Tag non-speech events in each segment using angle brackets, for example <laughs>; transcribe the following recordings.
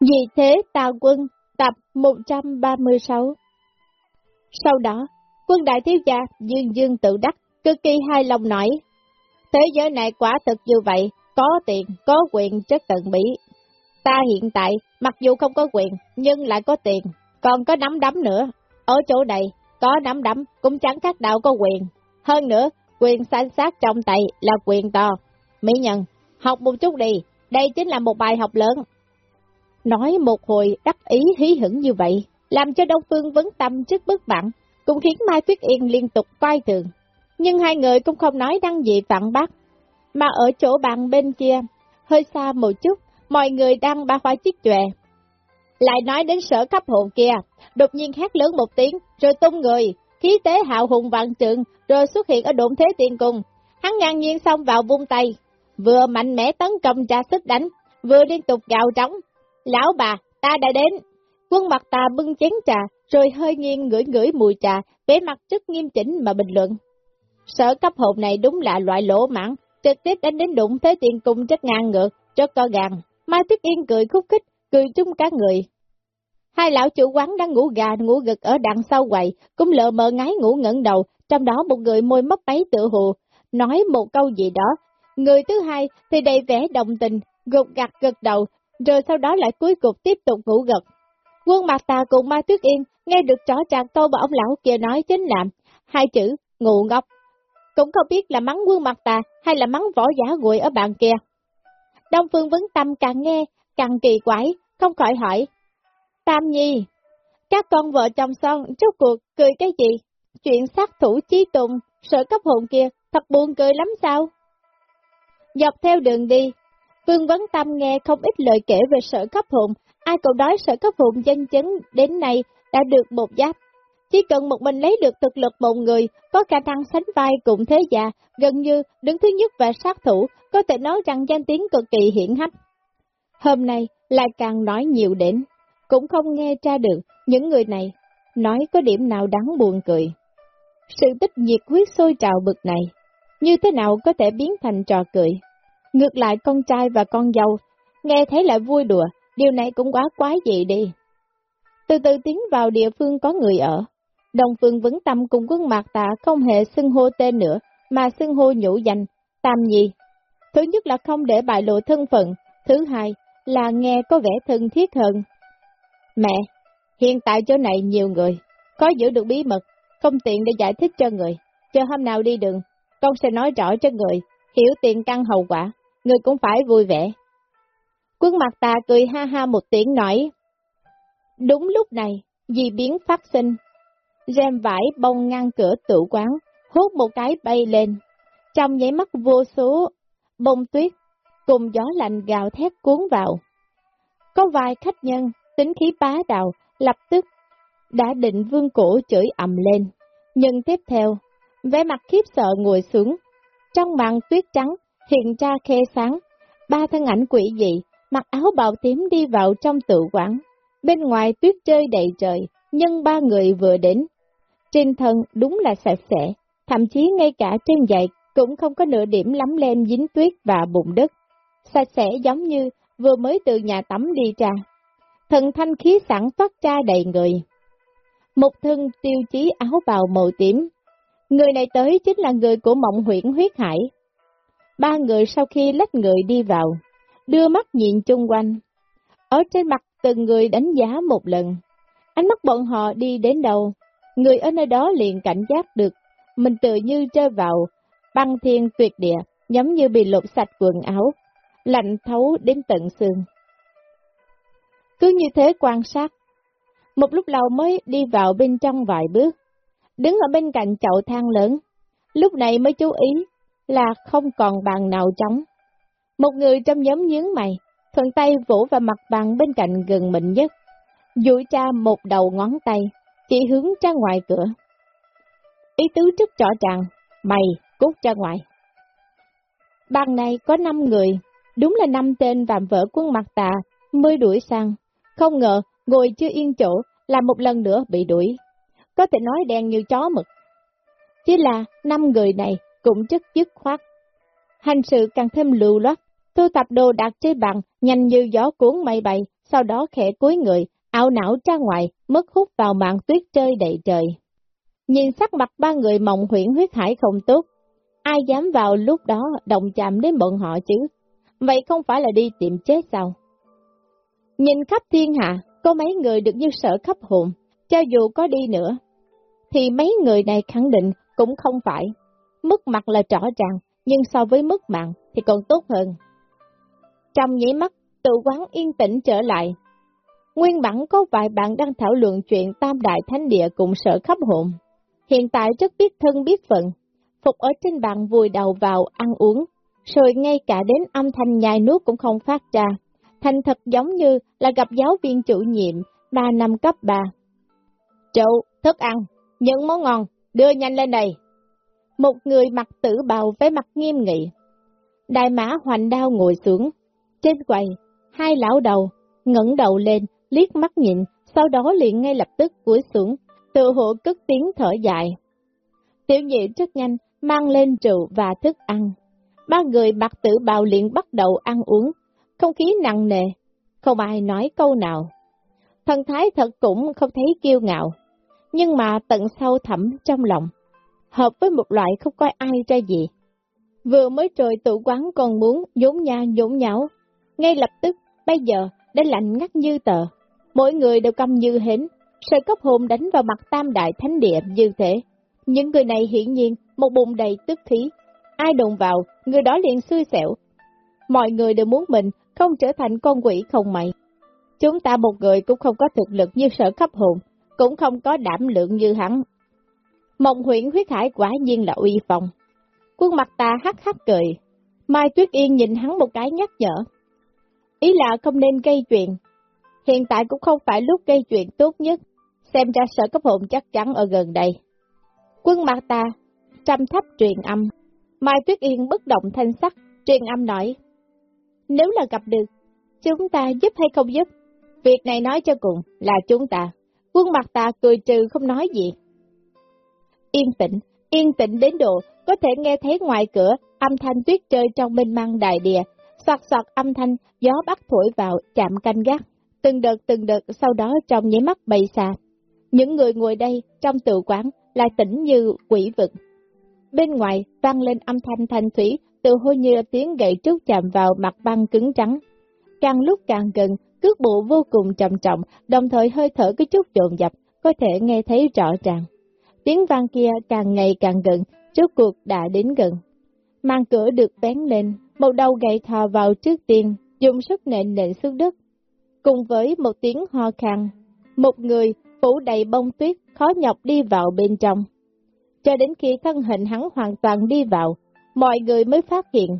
Vì thế tà quân tập 136 Sau đó, quân đại thiếu gia Dương Dương tự đắc, cực kỳ hài lòng nói, Thế giới này quả thực như vậy, có tiền, có quyền chất tận mỹ Ta hiện tại, mặc dù không có quyền, nhưng lại có tiền, còn có nắm đấm nữa. Ở chỗ này, có nắm đấm, cũng chẳng khác đạo có quyền. Hơn nữa, quyền sanh sát trong tay là quyền to. Mỹ nhân, học một chút đi, đây chính là một bài học lớn. Nói một hồi đắc ý hí hửng như vậy, làm cho Đông Phương vấn tâm trước bức bạn, cũng khiến Mai Tuyết Yên liên tục coi thường. Nhưng hai người cũng không nói đăng gì phản bác, mà ở chỗ bàn bên kia, hơi xa một chút, mọi người đang ba hoa chiếc chòe. Lại nói đến sở cấp hồn kia, đột nhiên hét lớn một tiếng, rồi tung người, khí tế hạo hùng vạn trượng, rồi xuất hiện ở độn thế tiên cùng, Hắn ngang nhiên xông vào vung tay, vừa mạnh mẽ tấn công ra sức đánh, vừa liên tục gào trống. Lão bà, ta đã đến. Quân mặt ta bưng chén trà, rồi hơi nghiêng ngửi ngửi mùi trà, vẻ mặt rất nghiêm chỉnh mà bình luận. Sở cấp hồn này đúng là loại lỗ mãn, trực tiếp đánh đến đụng thế tiền cung rất ngang ngược, cho co gàng. Mai Tuyết Yên cười khúc khích, cười chung cả người. Hai lão chủ quán đang ngủ gà ngủ gật ở đằng sau quầy, cũng lờ mờ ngái ngủ ngẩng đầu, trong đó một người môi mấp máy tự hù, nói một câu gì đó. Người thứ hai thì đầy vẻ đồng tình, gục gặt gật đầu, rồi sau đó lại cuối cùng tiếp tục ngủ gật. Quân mặt tà cùng Mai Tuyết Yên nghe được rõ ràng câu mà ông lão kia nói chính là hai chữ ngủ ngốc. Cũng không biết là mắng quân mặt tà hay là mắng võ giả nguội ở bàn kia. Đông Phương Vấn Tâm càng nghe, càng kỳ quái, không khỏi hỏi. Tam Nhi, các con vợ chồng son, rốt cuộc, cười cái gì? Chuyện sát thủ chí tùng, sợ cấp hồn kia, thật buồn cười lắm sao? Dọc theo đường đi, Vương Vấn Tâm nghe không ít lời kể về sở cấp hồn, ai cũng nói sở cấp hồn danh chấn đến nay đã được một giáp. Chỉ cần một mình lấy được thực lực một người, có khả năng sánh vai cùng thế già, gần như đứng thứ nhất và sát thủ, có thể nói rằng danh tiếng cực kỳ hiển hách. Hôm nay lại càng nói nhiều đến, cũng không nghe ra được những người này nói có điểm nào đáng buồn cười. Sự tích nhiệt huyết sôi trào bực này, như thế nào có thể biến thành trò cười? Ngược lại con trai và con dâu, nghe thấy lại vui đùa, điều này cũng quá quái dị đi. Từ từ tiến vào địa phương có người ở, Đồng phương vững tâm cùng quân mạc tạ không hề xưng hô tên nữa, mà xưng hô nhũ danh, tam nhi. Thứ nhất là không để bại lộ thân phận, thứ hai là nghe có vẻ thân thiết hơn. Mẹ, hiện tại chỗ này nhiều người, có giữ được bí mật, không tiện để giải thích cho người. Chờ hôm nào đi đường, con sẽ nói rõ cho người, hiểu tiền căn hậu quả, người cũng phải vui vẻ. Quân mặt ta cười ha ha một tiếng nói. Đúng lúc này, dị biến phát sinh, rèm vải bông ngăn cửa tự quán, hút một cái bay lên. Trong nháy mắt vô số bông tuyết, cùng gió lạnh gào thét cuốn vào. Có vài khách nhân, tính khí bá đạo, lập tức đã định vương cổ chửi ầm lên. Nhưng tiếp theo, vẻ mặt khiếp sợ ngồi xuống. Trong màn tuyết trắng, hiện ra khe sáng, ba thân ảnh quỷ dị, mặc áo bào tím đi vào trong tự quán. Bên ngoài tuyết rơi đầy trời, nhưng ba người vừa đến, trên thân đúng là sạch sẽ, thậm chí ngay cả trên giày cũng không có nửa điểm lắm lem dính tuyết và bụng đất. Sạch sẽ giống như vừa mới từ nhà tắm đi ra. Thần thanh khí sẵn toát ra đầy người. Một thân tiêu chí áo bào màu tím. Người này tới chính là người của mộng huyện huyết hải. Ba người sau khi lách người đi vào, đưa mắt nhìn chung quanh. Ở trên mặt từng người đánh giá một lần. Ánh mắt bọn họ đi đến đâu, Người ở nơi đó liền cảnh giác được, mình tự như chơi vào băng thiên tuyệt địa, giống như bị lột sạch quần áo, lạnh thấu đến tận xương. Cứ như thế quan sát, một lúc lâu mới đi vào bên trong vài bước, đứng ở bên cạnh chậu than lớn, lúc này mới chú ý là không còn bàn nào trống. Một người trong nhóm nhướng mày, thuận tay vỗ vào mặt bàn bên cạnh gần mình nhất, duỗi ra một đầu ngón tay, chỉ hướng ra ngoài cửa. Ý tứ rất rõ ràng, mày cút ra ngoài. Bàn này có 5 người, đúng là năm tên vạm vỡ quân mặt tà, mới đuổi sang. Không ngờ, ngồi chưa yên chỗ, là một lần nữa bị đuổi. Có thể nói đen như chó mực. Chỉ là năm người này cũng rất dứt khoát. Hành sự càng thêm lưu loát, thu tập đồ đặt trên bàn, nhanh như gió cuốn mây bay, sau đó khẽ cúi người, ảo não ra ngoài, mất hút vào mạng tuyết chơi đầy trời. Nhìn sắc mặt ba người mộng huyễn huyết hải không tốt, ai dám vào lúc đó động chạm đến bọn họ chứ? Vậy không phải là đi tìm chết sao? Nhìn khắp thiên hạ, có mấy người được như sợ khắp hồn, cho dù có đi nữa, thì mấy người này khẳng định cũng không phải mất mặt là rõ ràng, nhưng so với mất mạng thì còn tốt hơn. Trong nhảy mắt, tự quán yên tĩnh trở lại. Nguyên bản có vài bạn đang thảo luận chuyện tam đại thánh địa cùng sở khắp hồn. Hiện tại rất biết thân biết phận, Phục ở trên bàn vùi đầu vào ăn uống, rồi ngay cả đến âm thanh nhai nuốt cũng không phát ra. Thành thật giống như là gặp giáo viên chủ nhiệm, ba năm cấp 3. Trụ, thức ăn, những món ngon, đưa nhanh lên đây. Một người mặc tử bào với mặt nghiêm nghị. Đại mã hoành đao ngồi xuống. Trên quầy, hai lão đầu, ngẩng đầu lên, liếc mắt nhìn, sau đó liền ngay lập tức cúi xuống, tự hộ cất tiếng thở dài. Tiểu nhị rất nhanh, mang lên rượu và thức ăn. Ba người mặc tử bào liền bắt đầu ăn uống, không khí nặng nề, không ai nói câu nào. Thần thái thật cũng không thấy kiêu ngạo, nhưng mà tận sâu thẳm trong lòng, hợp với một loại không coi ai ra gì. Vừa mới trời tự quán còn muốn nhốn nha nhốn nháo, ngay lập tức, bây giờ, đã lạnh ngắt như tờ. Mỗi người đều căm như hến, sợi cấp hồn đánh vào mặt tam đại thánh địa như thế. Những người này hiển nhiên một bụng đầy tức khí. Ai đụng vào, người đó liền xui xẻo. Mọi người đều muốn mình không trở thành con quỷ không mày. Chúng ta một người cũng không có thực lực như sở cấp hồn, cũng không có đảm lượng như hắn. Mộng huyện huyết hải quả nhiên là uy phong. Quân mặt ta hắc hắc cười. Mai Tuyết Yên nhìn hắn một cái nhắc nhở. Ý là không nên gây chuyện. Hiện tại cũng không phải lúc gây chuyện tốt nhất. Xem ra sở cấp hồn chắc chắn ở gần đây. Quân mặt ta trăm thấp truyền âm. Mai Tuyết Yên bất động thanh sắc, truyền âm nói. Nếu là gặp được, chúng ta giúp hay không giúp? Việc này nói cho cùng là chúng ta. Quân mặt ta cười trừ không nói gì. Yên tĩnh, yên tĩnh đến độ có thể nghe thấy ngoài cửa âm thanh tuyết rơi trong mênh mang đại địa, soạt soạt âm thanh gió bắt thổi vào chạm canh gác. Từng đợt từng đợt sau đó trong nháy mắt bay xa. Những người ngồi đây trong tự quán lại tỉnh như quỷ vực. Bên ngoài vang lên âm thanh thanh thủy, từ hôi như tiếng gậy trúc chạm vào mặt băng cứng trắng. Càng lúc càng gần, cước bộ vô cùng trầm trọng, đồng thời hơi thở có chút dồn dập, có thể nghe thấy rõ ràng. Tiếng vang kia càng ngày càng gần, trước cuộc đã đến gần. Mang cửa được bén lên, một đầu gậy thò vào trước tiên, dùng sức nện nện xuống đất. Cùng với một tiếng ho khăn, một người phủ đầy bông tuyết khó nhọc đi vào bên trong cho đến khi thân hình hắn hoàn toàn đi vào, mọi người mới phát hiện.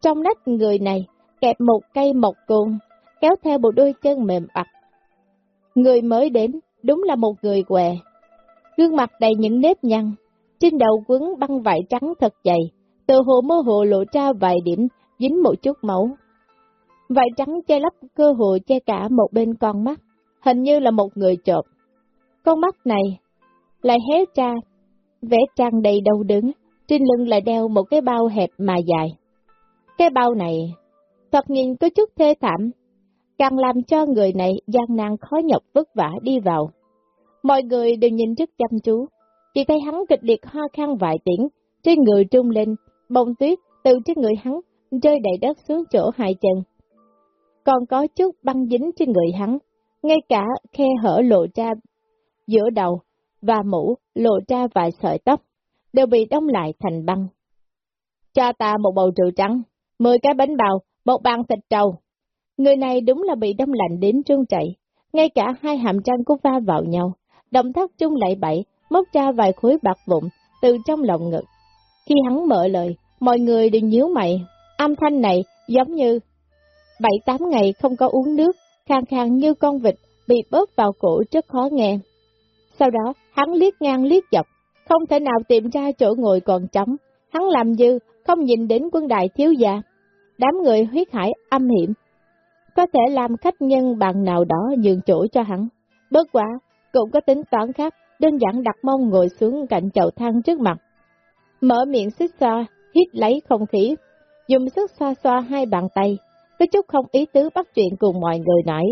Trong nách người này, kẹp một cây mộc côn, kéo theo một đôi chân mềm ặt. Người mới đến, đúng là một người què. Gương mặt đầy những nếp nhăn, trên đầu quấn băng vải trắng thật dày, từ hồ mơ hồ lộ ra vài điểm, dính một chút máu. Vải trắng che lấp cơ hội che cả một bên con mắt, hình như là một người trộm. Con mắt này lại hé ra vẽ trang đầy đầu đứng, trên lưng lại đeo một cái bao hẹp mà dài. Cái bao này, thật nhìn có chút thê thảm, càng làm cho người này gian nan khó nhọc vất vả đi vào. Mọi người đều nhìn rất chăm chú, chỉ thấy hắn kịch liệt ho khăn vài tiếng, trên người trung lên, bông tuyết từ trên người hắn rơi đầy đất xuống chỗ hai chân. Còn có chút băng dính trên người hắn, ngay cả khe hở lộ ra giữa đầu và mũ lộ ra vài sợi tóc, đều bị đông lại thành băng. Cho ta một bầu rượu trắng, 10 cái bánh bào, một bàn thịt trâu. Người này đúng là bị đông lạnh đến trương chạy, ngay cả hai hàm răng cũng va vào nhau, động tác chung lại bậy, móc ra vài khối bạc vụn từ trong lòng ngực. Khi hắn mở lời, mọi người đều nhíu mày, âm thanh này giống như bảy tám ngày không có uống nước, khang khang như con vịt bị bóp vào cổ rất khó nghe. Sau đó, hắn liếc ngang liếc dọc, không thể nào tìm ra chỗ ngồi còn trống. Hắn làm dư, không nhìn đến quân đại thiếu gia. Đám người huyết hải âm hiểm, có thể làm khách nhân bằng nào đó nhường chỗ cho hắn. Bất quả, cũng có tính toán khác, đơn giản đặt mông ngồi xuống cạnh chậu than trước mặt. Mở miệng xích xoa, hít lấy không khí, dùng sức xoa xoa hai bàn tay, có chút không ý tứ bắt chuyện cùng mọi người nói.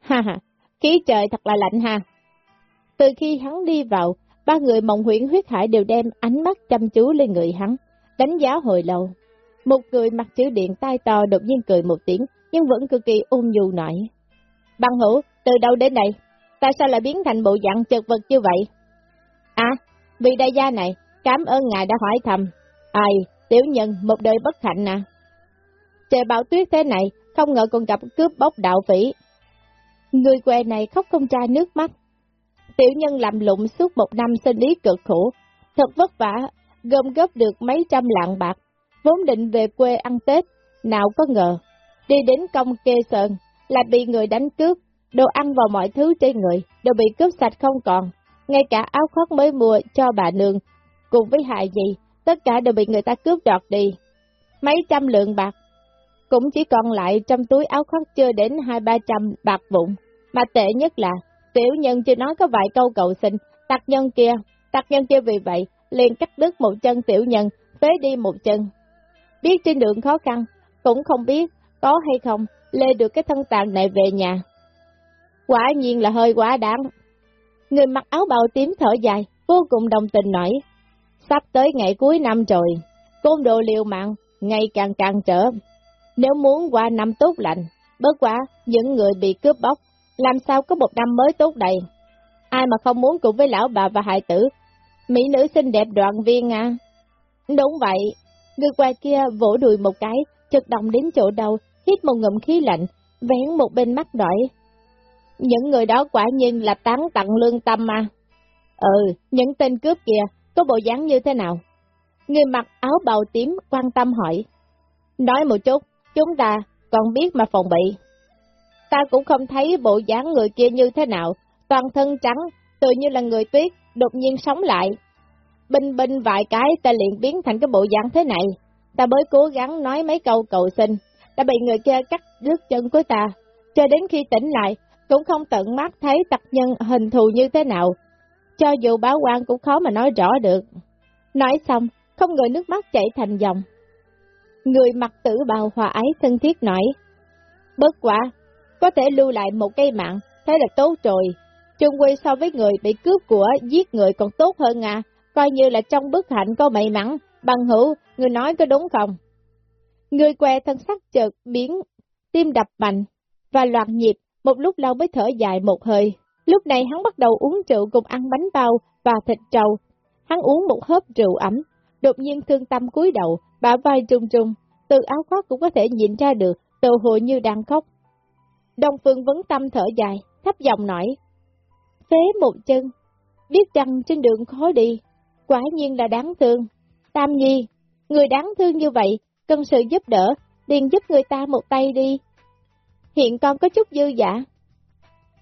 Ha ha, khí trời thật là lạnh ha. Từ khi hắn đi vào, ba người mộng huyễn huyết hải đều đem ánh mắt chăm chú lên người hắn, đánh giá hồi lâu. Một người mặc chữ điện tai to đột nhiên cười một tiếng, nhưng vẫn cực kỳ ôn nhu nói. Băng hữu, từ đâu đến đây? Tại sao lại biến thành bộ dạng chật vật như vậy? À, vì đại gia này, cảm ơn ngài đã hỏi thầm. Ai, tiểu nhân, một đời bất hạnh à. Trời bão tuyết thế này, không ngờ còn gặp cướp bóc đạo phỉ. Người què này khóc không ra nước mắt. Tiểu nhân làm lụng suốt một năm sinh lý cực khổ, thật vất vả, gom góp được mấy trăm lạng bạc, vốn định về quê ăn Tết, nào có ngờ, đi đến công kê sơn, là bị người đánh cướp, đồ ăn và mọi thứ trên người đều bị cướp sạch không còn, ngay cả áo khoác mới mua cho bà nương, cùng với hại gì, tất cả đều bị người ta cướp đoạt đi. Mấy trăm lượng bạc, cũng chỉ còn lại trong túi áo khoác chưa đến hai ba trăm bạc vụn, mà tệ nhất là, tiểu nhân chưa nói có vài câu cầu xin, tặc nhân kia, tặc nhân kia vì vậy, liền cắt đứt một chân tiểu nhân, phế đi một chân. Biết trên đường khó khăn, cũng không biết có hay không lê được cái thân tàn này về nhà. Quả nhiên là hơi quá đáng. Người mặc áo bào tím thở dài, vô cùng đồng tình nói. Sắp tới ngày cuối năm rồi, côn đồ liều mạng, ngày càng càng trở. Nếu muốn qua năm tốt lành, bớt quá những người bị cướp bóc, làm sao có một năm mới tốt đầy. Ai mà không muốn cùng với lão bà và hại tử, mỹ nữ xinh đẹp đoạn viên à. Đúng vậy, người qua kia vỗ đùi một cái, chật động đến chỗ đầu, hít một ngụm khí lạnh, vén một bên mắt đỏ. Những người đó quả nhiên là tán tặng lương tâm mà. Ừ, những tên cướp kia, có bộ dáng như thế nào? Người mặc áo bào tím quan tâm hỏi. Nói một chút, chúng ta còn biết mà phòng bị. Ta cũng không thấy bộ dáng người kia như thế nào, toàn thân trắng, tự như là người tuyết, đột nhiên sống lại. Bình bình vài cái ta liền biến thành cái bộ dáng thế này, ta mới cố gắng nói mấy câu cầu xin, đã bị người kia cắt đứt chân của ta, cho đến khi tỉnh lại, cũng không tận mắt thấy tặc nhân hình thù như thế nào, cho dù báo quan cũng khó mà nói rõ được. Nói xong, không ngờ nước mắt chảy thành dòng. Người mặc tử bào hòa ái thân thiết nói, bất quả, có thể lưu lại một cây mạng, thế là tốt rồi. Trung quy so với người bị cướp của giết người còn tốt hơn à, coi như là trong bức hạnh có may mắn, bằng hữu, người nói có đúng không? Người què thân sắc chợt biến, tim đập mạnh, và loạt nhịp, một lúc lâu mới thở dài một hơi. Lúc này hắn bắt đầu uống rượu cùng ăn bánh bao và thịt trâu. Hắn uống một hớp rượu ẩm, đột nhiên thương tâm cúi đầu, bả vai trung trung, từ áo khoác cũng có thể nhìn ra được, tự hồ như đang khóc. Đông Phương vấn tâm thở dài, thấp giọng nói, phế một chân, biết rằng trên đường khó đi, quả nhiên là đáng thương. Tam Nhi, người đáng thương như vậy, cần sự giúp đỡ, liền giúp người ta một tay đi. Hiện con có chút dư giả.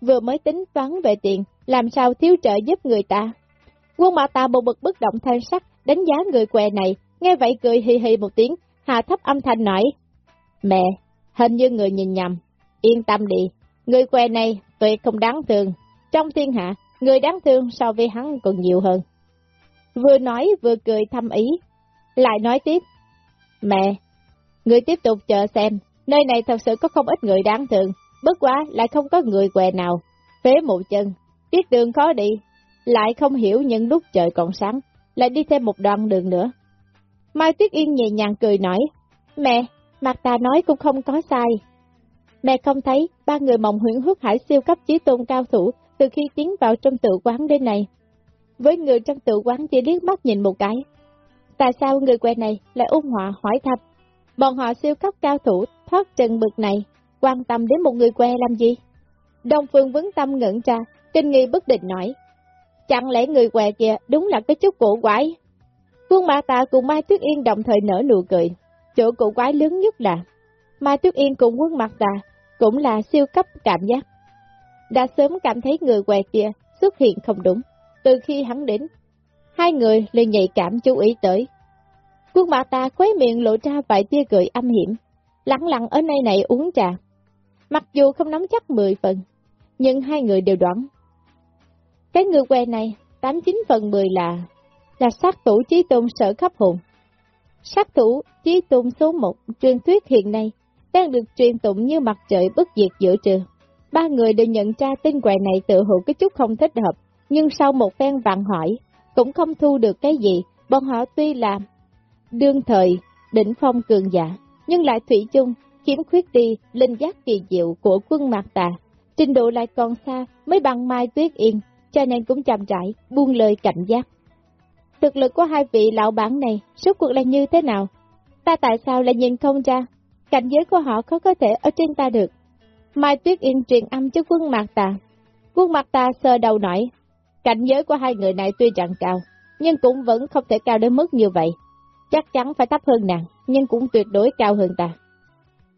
Vừa mới tính toán về tiền, làm sao thiếu trợ giúp người ta. Quân mạ ta bộ bực bất động thanh sắc, đánh giá người què này, nghe vậy cười hì hì một tiếng, hạ thấp âm thanh nói. Mẹ, hình như người nhìn nhầm, yên tâm đi, người què này tuyệt không đáng thương. Trong thiên hạ, người đáng thương so với hắn còn nhiều hơn. Vừa nói vừa cười thăm ý, lại nói tiếp. Mẹ, người tiếp tục chờ xem, nơi này thật sự có không ít người đáng thương, bất quá lại không có người què nào, phế một chân, tiết đường khó đi, lại không hiểu những lúc trời còn sáng, lại đi thêm một đoạn đường nữa. Mai Tuyết Yên nhẹ nhàng cười nói, mẹ, mặt ta nói cũng không có sai. Mẹ không thấy ba người mộng huyện hút hải siêu cấp chí tôn cao thủ từ khi tiến vào trong tự quán đến này. Với người trong tự quán chỉ liếc mắt nhìn một cái. Tại sao người quen này lại ung họa hỏi thăm? Bọn họ siêu cấp cao thủ thoát trần bực này, quan tâm đến một người que làm gì? Đông Phương vấn tâm ngẩn ra, kinh nghi bất định nói. Chẳng lẽ người què kia đúng là cái chút cổ quái? Quân Mã Tà cùng Mai Tuyết Yên đồng thời nở nụ cười. Chỗ cổ quái lớn nhất là Mai Tuyết Yên cùng quân Mã Tà cũng là siêu cấp cảm giác. Đã sớm cảm thấy người què kia xuất hiện không đúng. Từ khi hắn đến, hai người liền nhạy cảm chú ý tới. Quân Mã Tà khuấy miệng lộ ra vài tia cười âm hiểm, lặng lặng ở nơi này uống trà. Mặc dù không nắm chắc mười phần, nhưng hai người đều đoán. Cái người què này, tám chín phần mười là là sát thủ trí tôn sở khắp hồn. Sát thủ trí tôn số một truyền thuyết hiện nay đang được truyền tụng như mặt trời bất diệt giữa trường. ba người đều nhận ra tên què này tự hữu cái chút không thích hợp, nhưng sau một phen vặn hỏi, cũng không thu được cái gì, bọn họ tuy là đương thời, đỉnh phong cường giả, nhưng lại thủy chung, khiếm khuyết đi linh giác kỳ diệu của quân mạc tà. Trình độ lại còn xa mới bằng Mai Tuyết Yên, cho nên cũng chậm rãi, buông lời cảnh giác. Thực lực của hai vị lão bản này, số cuộc là như thế nào? Ta tại sao lại nhìn không ra? Cảnh giới của họ khó có thể ở trên ta được. Mai Tuyết Yên truyền âm cho quân mạc tà. Quân mạc tà sờ đầu nổi. Cảnh giới của hai người này tuy chẳng cao, nhưng cũng vẫn không thể cao đến mức như vậy. Chắc chắn phải thấp hơn nàng, nhưng cũng tuyệt đối cao hơn ta.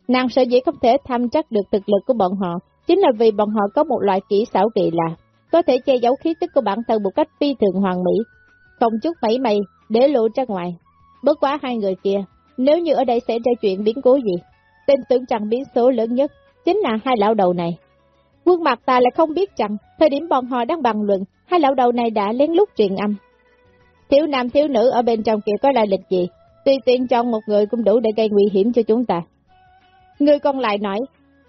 Nàng sợ dĩ không thể tham chắc được thực lực của bọn họ, chính là vì bọn họ có một loại kỹ xảo kỳ lạ, có thể che giấu khí tức của bản thân một cách phi thường hoàn mỹ, không chút mảy may để lộ ra ngoài. Bất quá hai người kia, nếu như ở đây xảy ra chuyện biến cố gì, tin tưởng rằng biến số lớn nhất chính là hai lão đầu này. Quân mặt ta lại không biết rằng, thời điểm bọn họ đang bàn luận, hai lão đầu này đã lén lút truyền âm. Thiếu nam thiếu nữ ở bên trong kia có lai lịch gì, tùy tiện chọn một người cũng đủ để gây nguy hiểm cho chúng ta. Người còn lại nói,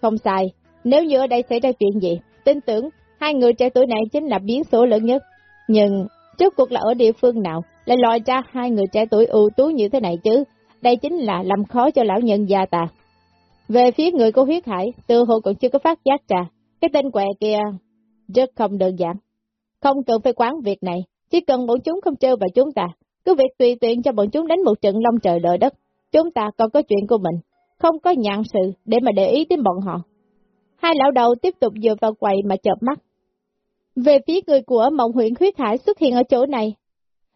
không sai, nếu như ở đây xảy ra chuyện gì, tin tưởng hai người trẻ tuổi này chính là biến số lớn nhất. Nhưng, trước cuộc là ở địa phương nào, lại loại ra hai người trẻ tuổi ưu tú như thế này chứ, đây chính là làm khó cho lão nhân gia ta. Về phía người của huyết hải, tư hồ còn chưa có phát giác ra, cái tên quẹ kia rất không đơn giản. Không cần phải quán việc này, chỉ cần bọn chúng không trêu vào chúng ta, cứ việc tùy tiện cho bọn chúng đánh một trận long trời lở đất, chúng ta còn có chuyện của mình, không có nhạn sự để mà để ý đến bọn họ. Hai lão đầu tiếp tục dựa vào quầy mà chợp mắt. Về phía người của mộng huyện huyết hải xuất hiện ở chỗ này,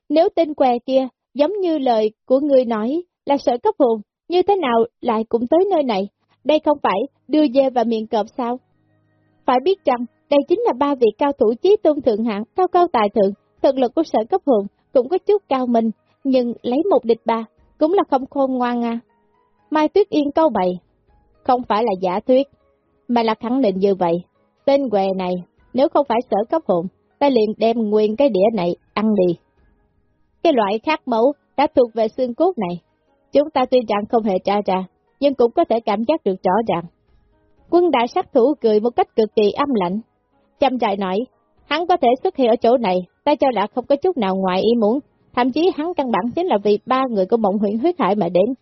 nếu tên què kia giống như lời của người nói là sở cấp hồn, như thế nào lại cũng tới nơi này, đây không phải đưa dê vào miệng cọp sao? Phải biết rằng, đây chính là ba vị cao thủ chí tôn thượng hạng, cao cao tài thượng, thực lực của sở cấp hồn cũng có chút cao mình nhưng lấy một địch ba, cũng là không khôn ngoan à. Mai Tuyết Yên câu bày, không phải là giả thuyết, mà là khẳng định như vậy. Tên què này, nếu không phải sở cấp hồn, ta liền đem nguyên cái đĩa này ăn đi. Cái loại khác mẫu đã thuộc về xương cốt này, chúng ta tuy rằng không hề tra ra, nhưng cũng có thể cảm giác được rõ ràng. Quân đại sát thủ cười một cách cực kỳ âm lạnh. Chăm dài nói, hắn có thể xuất hiện ở chỗ này, ta cho là không có chút nào ngoài ý muốn, thậm chí hắn căn bản chính là vì ba người của mộng huyện huyết hải mà đến.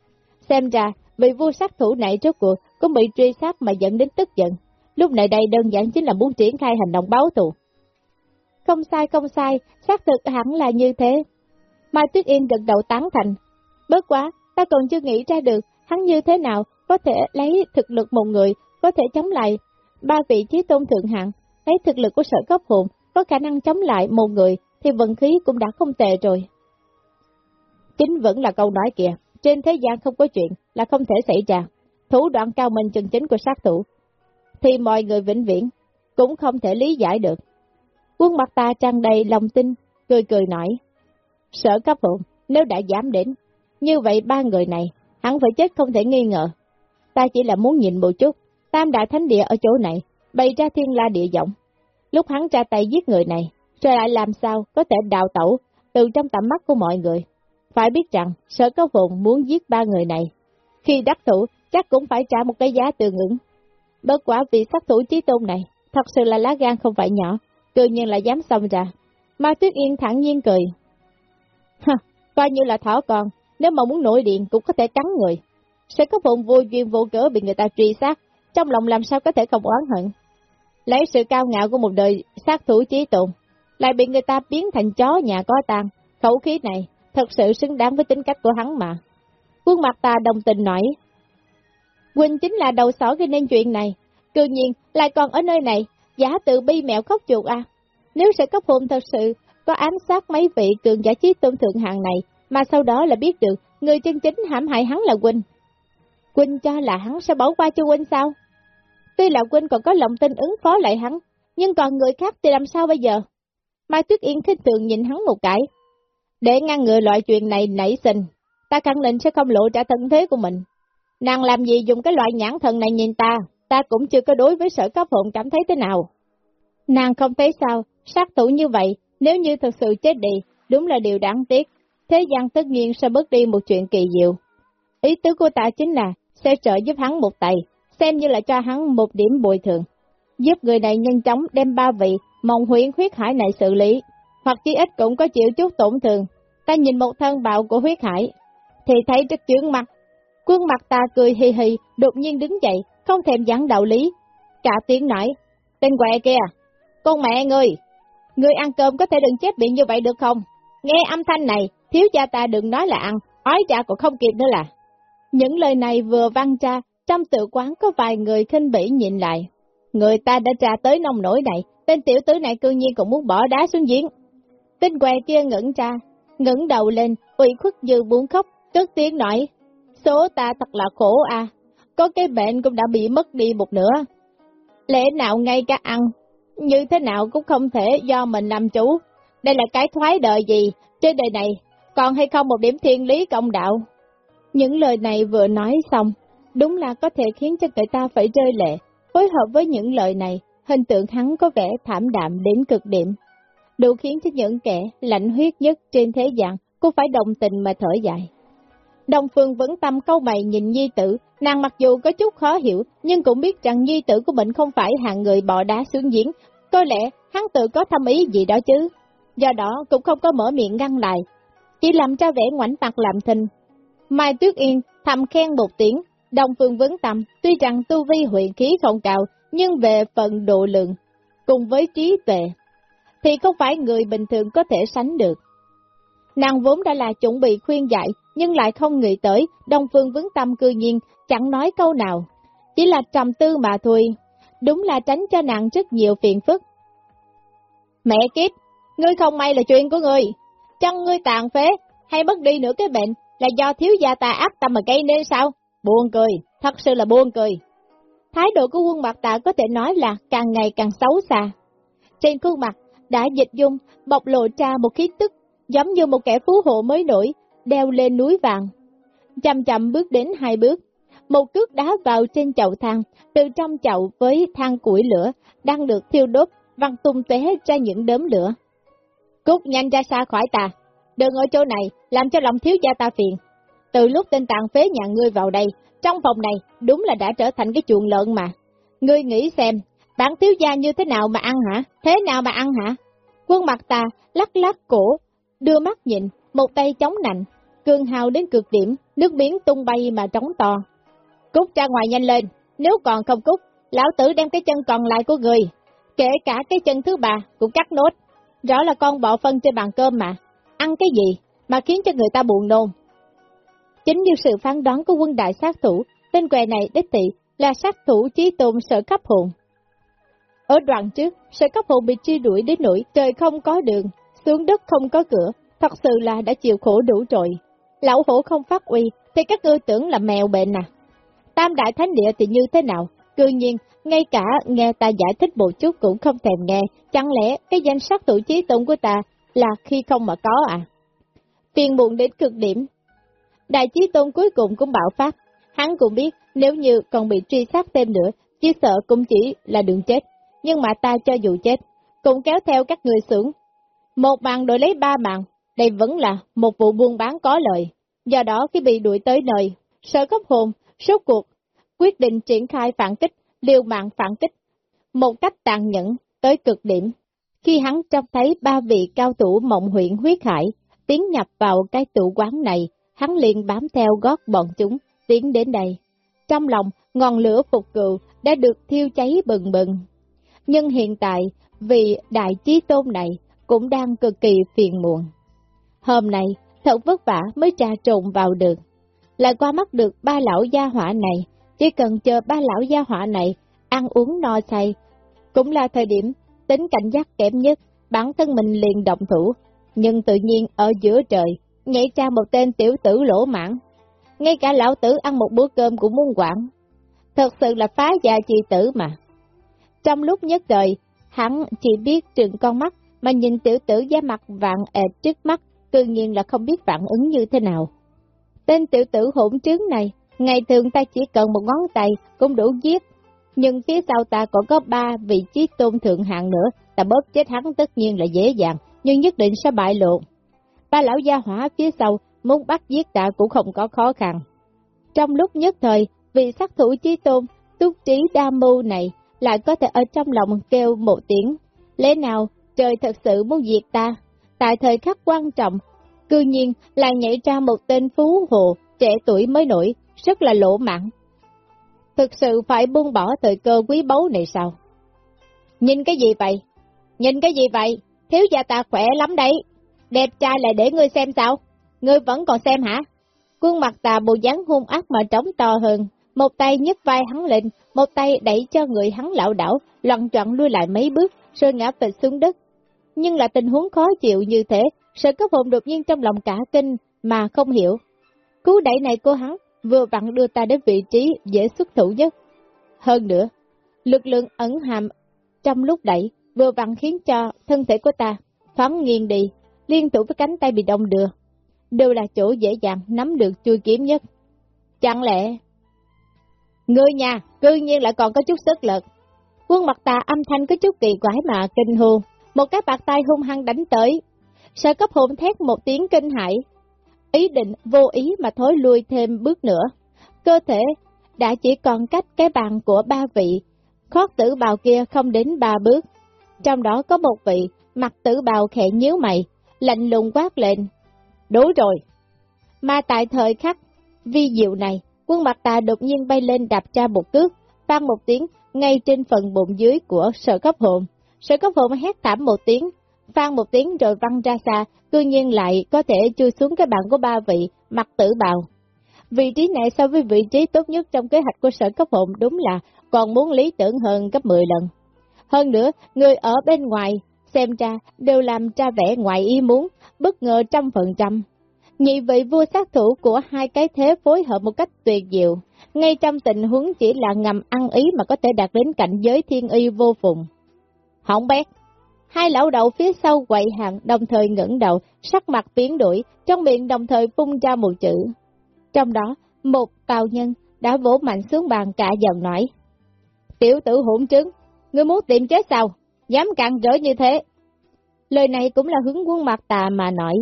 Xem ra, vị vua sát thủ này trước cuộc cũng bị truy sát mà dẫn đến tức giận. Lúc này đây đơn giản chính là muốn triển khai hành động báo thù. Không sai không sai, xác thực hẳn là như thế. Mai Tuyết Yên gật đầu tán thành. Bớt quá, ta còn chưa nghĩ ra được hắn như thế nào có thể lấy thực lực một người, có thể chống lại ba vị trí tôn thượng hạng, lấy thực lực của sở cấp hồn, có khả năng chống lại một người, thì vận khí cũng đã không tệ rồi. Chính vẫn là câu nói kìa, trên thế gian không có chuyện là không thể xảy ra. Thủ đoạn cao minh chân chính của sát thủ, thì mọi người vĩnh viễn cũng không thể lý giải được. Quân mặt ta tràn đầy lòng tin, cười cười nói. Sở cấp hồn, nếu đã dám đến, như vậy ba người này, hắn phải chết không thể nghi ngờ. Ta chỉ là muốn nhìn một chút, tam đại thánh địa ở chỗ này, bày ra thiên la địa giọng. Lúc hắn ra tay giết người này, rồi lại làm sao có thể đào tẩu từ trong tầm mắt của mọi người. Phải biết rằng, sở có vùng muốn giết ba người này. Khi đắc thủ, chắc cũng phải trả một cái giá tương ứng. Bất quả vì sát thủ trí tôn này, thật sự là lá gan không phải nhỏ, tự nhiên là dám xông ra. Mai Tuyết Yên thẳng nhiên cười. Ha, coi như là thỏ con, nếu mà muốn nổi điện cũng có thể cắn người. Sẽ có phụng vô duyên vô cớ bị người ta truy sát, trong lòng làm sao có thể không oán hận. Lấy sự cao ngạo của một đời sát thủ trí tụng, lại bị người ta biến thành chó nhà có tang, khẩu khí này thật sự xứng đáng với tính cách của hắn mà. Quân mặt ta đồng tình nói, Quỳnh chính là đầu sỏ gây nên chuyện này, cư nhiên lại còn ở nơi này, giả tự bi mẹo khóc chuột à. Nếu sẽ cấp hồn thật sự có ám sát mấy vị cường giả trí tôn thượng hạng này, mà sau đó là biết được người chân chính hãm hại hắn là Quỳnh. Quỳnh cho là hắn sẽ bỏ qua cho Quỳnh sao? Tuy là huynh còn có lòng tin ứng phó lại hắn, nhưng còn người khác thì làm sao bây giờ? Mai Tuyết Yên khinh thường nhìn hắn một cái. Để ngăn ngừa loại chuyện này nảy sinh, ta khẳng định sẽ không lộ trả thân thế của mình. Nàng làm gì dùng cái loại nhãn thần này nhìn ta, ta cũng chưa có đối với sở cấp hồn cảm thấy thế nào. Nàng không thấy sao, sát thủ như vậy, nếu như thật sự chết đi, đúng là điều đáng tiếc. Thế gian tất nhiên sẽ bớt đi một chuyện kỳ diệu. Ý tứ của ta chính là sẽ trợ giúp hắn một tay, xem như là cho hắn một điểm bồi thường. giúp người này nhanh chóng đem ba vị mộng huyễn huyết hải này xử lý, hoặc chí ít cũng có chịu chút tổn thương. Ta nhìn một thân bạo của huyết hải, thì thấy rất chướng mặt. Quân mặt ta cười hì hì, đột nhiên đứng dậy, không thèm giảng đạo lý. Cả tiếng nói, tên quẹ kia, con mẹ ngươi, ngươi ăn cơm có thể đừng chết miệng như vậy được không? Nghe âm thanh này, thiếu gia ta đừng nói là ăn, ói cha cũng không kịp nữa là. Những lời này vừa văng ra, trong tự quán có vài người khinh bỉ nhìn lại. Người ta đã tra tới nông nổi này, tên tiểu tử này cương nhiên cũng muốn bỏ đá xuống giếng. Tên què kia ngẩng ra, ngẩng đầu lên, ủy khuất dư muốn khóc, cất tiếng nói, số ta thật là khổ à, có cái bệnh cũng đã bị mất đi một nửa. Lẽ nào ngay cả ăn, như thế nào cũng không thể do mình làm chủ. Đây là cái thoái đời gì, trên đời này, còn hay không một điểm thiên lý công đạo. Những lời này vừa nói xong, đúng là có thể khiến cho người ta phải rơi lệ. Phối hợp với những lời này, hình tượng hắn có vẻ thảm đạm đến cực điểm. Đủ khiến cho những kẻ lạnh huyết nhất trên thế gian cũng phải đồng tình mà thở dài. Đồng Phương vẫn tâm câu mày nhìn nhi tử, nàng mặc dù có chút khó hiểu, nhưng cũng biết rằng nhi tử của mình không phải hạng người bỏ đá xuống giếng, có lẽ hắn tự có thâm ý gì đó chứ. Do đó cũng không có mở miệng ngăn lại, chỉ làm cho vẻ ngoảnh mặt làm thinh. Mai Tuyết Yên thầm khen một tiếng, Đồng Phương vấn tâm, tuy rằng tu vi huyện khí không cao, nhưng về phần độ lượng, cùng với trí tuệ, thì không phải người bình thường có thể sánh được. Nàng vốn đã là chuẩn bị khuyên dạy, nhưng lại không nghĩ tới, Đông Phương vấn tâm cư nhiên, chẳng nói câu nào, chỉ là trầm tư mà thôi, đúng là tránh cho nàng rất nhiều phiền phức. Mẹ kiếp, ngươi không may là chuyện của ngươi, chân ngươi tàn phế, hay mất đi nữa cái bệnh, là do thiếu gia ta ác tâm mà gây nên sao? Buồn cười, thật sự là buồn cười. Thái độ của quân mặt tạ có thể nói là càng ngày càng xấu xa. Trên khuôn mặt đã dịch dung, bộc lộ ra một khí tức, giống như một kẻ phú hộ mới nổi, đeo lên núi vàng. Chậm chậm bước đến hai bước, một cước đá vào trên chậu than, từ trong chậu với than củi lửa, đang được thiêu đốt, văng tung tóe ra những đốm lửa. Cút nhanh ra xa khỏi ta, đừng ở chỗ này, làm cho lòng thiếu gia ta phiền. Từ lúc tên tàn phế nhà ngươi vào đây, trong phòng này đúng là đã trở thành cái chuồng lợn mà. Ngươi nghĩ xem, bản thiếu gia như thế nào mà ăn hả? Thế nào mà ăn hả? Quân mặt ta lắc lắc cổ, đưa mắt nhìn, một tay chống nạnh, cường hào đến cực điểm, nước biển tung bay mà trống to. Cút ra ngoài nhanh lên, nếu còn không cút, lão tử đem cái chân còn lại của người, kể cả cái chân thứ ba cũng cắt nốt. Rõ là con bọ phân trên bàn cơm mà, ăn cái gì mà khiến cho người ta buồn nôn. Chính như sự phán đoán của quân đại sát thủ, tên què này đích thị là sát thủ chí tôn sở cấp hồn. Ở đoạn trước, sở cấp hồn bị truy đuổi đến nỗi trời không có đường, xuống đất không có cửa, thật sự là đã chịu khổ đủ rồi. Lão hổ không phát uy, thì các ngươi tưởng là mèo bệnh à. Tam đại thánh địa thì như thế nào? Cư nhiên, ngay cả nghe ta giải thích một chút cũng không thèm nghe, chẳng lẽ cái danh sát thủ chí tôn của ta là khi không mà có à? Phiền buồn đến cực điểm, Đại chí tôn cuối cùng cũng bạo phát, hắn cũng biết nếu như còn bị truy sát thêm nữa, chỉ sợ cũng chỉ là đường chết, nhưng mà ta cho dù chết, cũng kéo theo các người xưởng. Một bàn đổi lấy ba bàn, đây vẫn là một vụ buôn bán có lợi. Do đó khi bị đuổi tới nơi, sở cấp hồn, số cuộc, quyết định triển khai phản kích, liều mạng phản kích, một cách tàn nhẫn, tới cực điểm. Khi hắn trông thấy ba vị cao thủ mộng huyện huyết hải, tiến nhập vào cái tụ quán này, hắn liền bám theo gót bọn chúng, tiến đến đây. Trong lòng, ngọn lửa phục cựu đã được thiêu cháy bừng bừng. Nhưng hiện tại, vì đại chí tôn này cũng đang cực kỳ phiền muộn. Hôm nay, thật vất vả mới trà trộn vào được. Lại qua mắt được ba lão gia hỏa này, chỉ cần chờ ba lão gia hỏa này ăn uống no say, cũng là thời điểm tính cảnh giác kém nhất, bản thân mình liền động thủ. Nhưng tự nhiên ở giữa trời, nhảy ra một tên tiểu tử lỗ mãn. Ngay cả lão tử ăn một bữa cơm cũng muốn quản. Thật sự là phá gia chi tử mà. Trong lúc nhất đời, hắn chỉ biết trừng con mắt mà nhìn tiểu tử da mặt vạn ệt trước mắt, tự nhiên là không biết phản ứng như thế nào. Tên tiểu tử hỗn trướng này, ngày thường ta chỉ cần một ngón tay cũng đủ giết, nhưng phía sau ta còn có ba vị trí tôn thượng hạng nữa, ta bóp chết hắn tất nhiên là dễ dàng, nhưng nhất định sẽ bại lộ ba lão gia hỏa phía sau muốn bắt giết ta cũng không có khó khăn. Trong lúc nhất thời, vị sát thủ chí tôn, túc trí đa mưu này lại có thể ở trong lòng kêu một tiếng. Lẽ nào trời thật sự muốn diệt ta? Tại thời khắc quan trọng, cư nhiên lại nhảy ra một tên phú hồ, trẻ tuổi mới nổi, rất là lỗ mãn. Thực sự phải buông bỏ thời cơ quý báu này sao? Nhìn cái gì vậy? Nhìn cái gì vậy? Thiếu gia ta khỏe lắm đấy. Đẹp trai lại để ngươi xem sao? Ngươi vẫn còn xem hả? Quân mặt tà bộ dáng hung ác mà trống to hơn, một tay nhấc vai hắn lên, một tay đẩy cho người hắn lão đảo, loạn trọn lui lại mấy bước, rồi ngã phịch xuống đất. Nhưng là tình huống khó chịu như thế, sợ cấp hồn đột nhiên trong lòng cả kinh mà không hiểu. Cú đẩy này của hắn vừa vặn đưa ta đến vị trí dễ xuất thủ nhất. Hơn nữa, lực lượng ẩn hàm trong lúc đẩy vừa vặn khiến cho thân thể của ta phóng nghiêng đi, liên tục với cánh tay bị đông đưa, đều là chỗ dễ dàng nắm được chui kiếm nhất. Chẳng lẽ, người nhà cư nhiên lại còn có chút sức lực. Quân mặt tà âm thanh có chút kỳ quái mà kinh hồn, một cái bạc tay hung hăng đánh tới. Sợ cấp hồn thét một tiếng kinh hãi, ý định vô ý mà thối lui thêm bước nữa. Cơ thể đã chỉ còn cách cái bàn của ba vị, khót tử bào kia không đến ba bước. Trong đó có một vị, mặt tử bào khẽ nhíu mày, lạnh lùng quát lên. Đủ rồi! Mà tại thời khắc, vi diệu này, quân mặt tà đột nhiên bay lên đạp cha một cước, vang một tiếng ngay trên phần bụng dưới của sở cấp hồn. Sở cấp hồn hét thảm một tiếng, vang một tiếng rồi văng ra xa, cư nhiên lại có thể chui xuống cái bàn của ba vị, mặt tử bào. Vị trí này so với vị trí tốt nhất trong kế hoạch của sở cấp hồn đúng là còn muốn lý tưởng hơn gấp 10 lần. Hơn nữa, người ở bên ngoài, xem ra, đều làm ra vẻ ngoài ý muốn, bất ngờ trăm phần trăm. Nhị vị vua sát thủ của hai cái thế phối hợp một cách tuyệt diệu, ngay trong tình huống chỉ là ngầm ăn ý mà có thể đạt đến cảnh giới thiên y vô phùng. Hỏng bét! Hai lão đầu phía sau quậy hàng đồng thời ngẩng đầu, sắc mặt biến đổi, trong miệng đồng thời phun ra một chữ. Trong đó, một tàu nhân đã vỗ mạnh xuống bàn cả giọng nói. Tiểu tử hỗn trứng, ngươi muốn tìm chết sao? Dám cạn rỡ như thế. Lời này cũng là hướng quân mặt tà mà nói.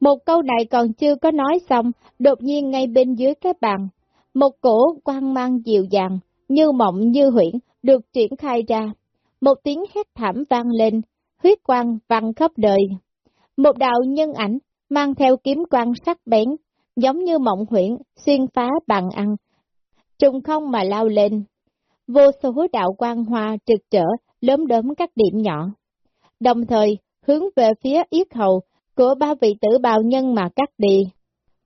Một câu này còn chưa có nói xong, đột nhiên ngay bên dưới cái bàn, một cổ quang mang dịu dàng, như mộng như huyễn, được triển khai ra. Một tiếng hét thảm vang lên, huyết quang văng khắp đời. Một đạo nhân ảnh, mang theo kiếm quang sắc bén, giống như mộng huyễn, xuyên phá bằng ăn. Trùng không mà lao lên. Vô số đạo quang hoa trực trở, lớn đớm các điểm nhỏ. Đồng thời, hướng về phía yết hầu của ba vị tử bào nhân mà cắt đi.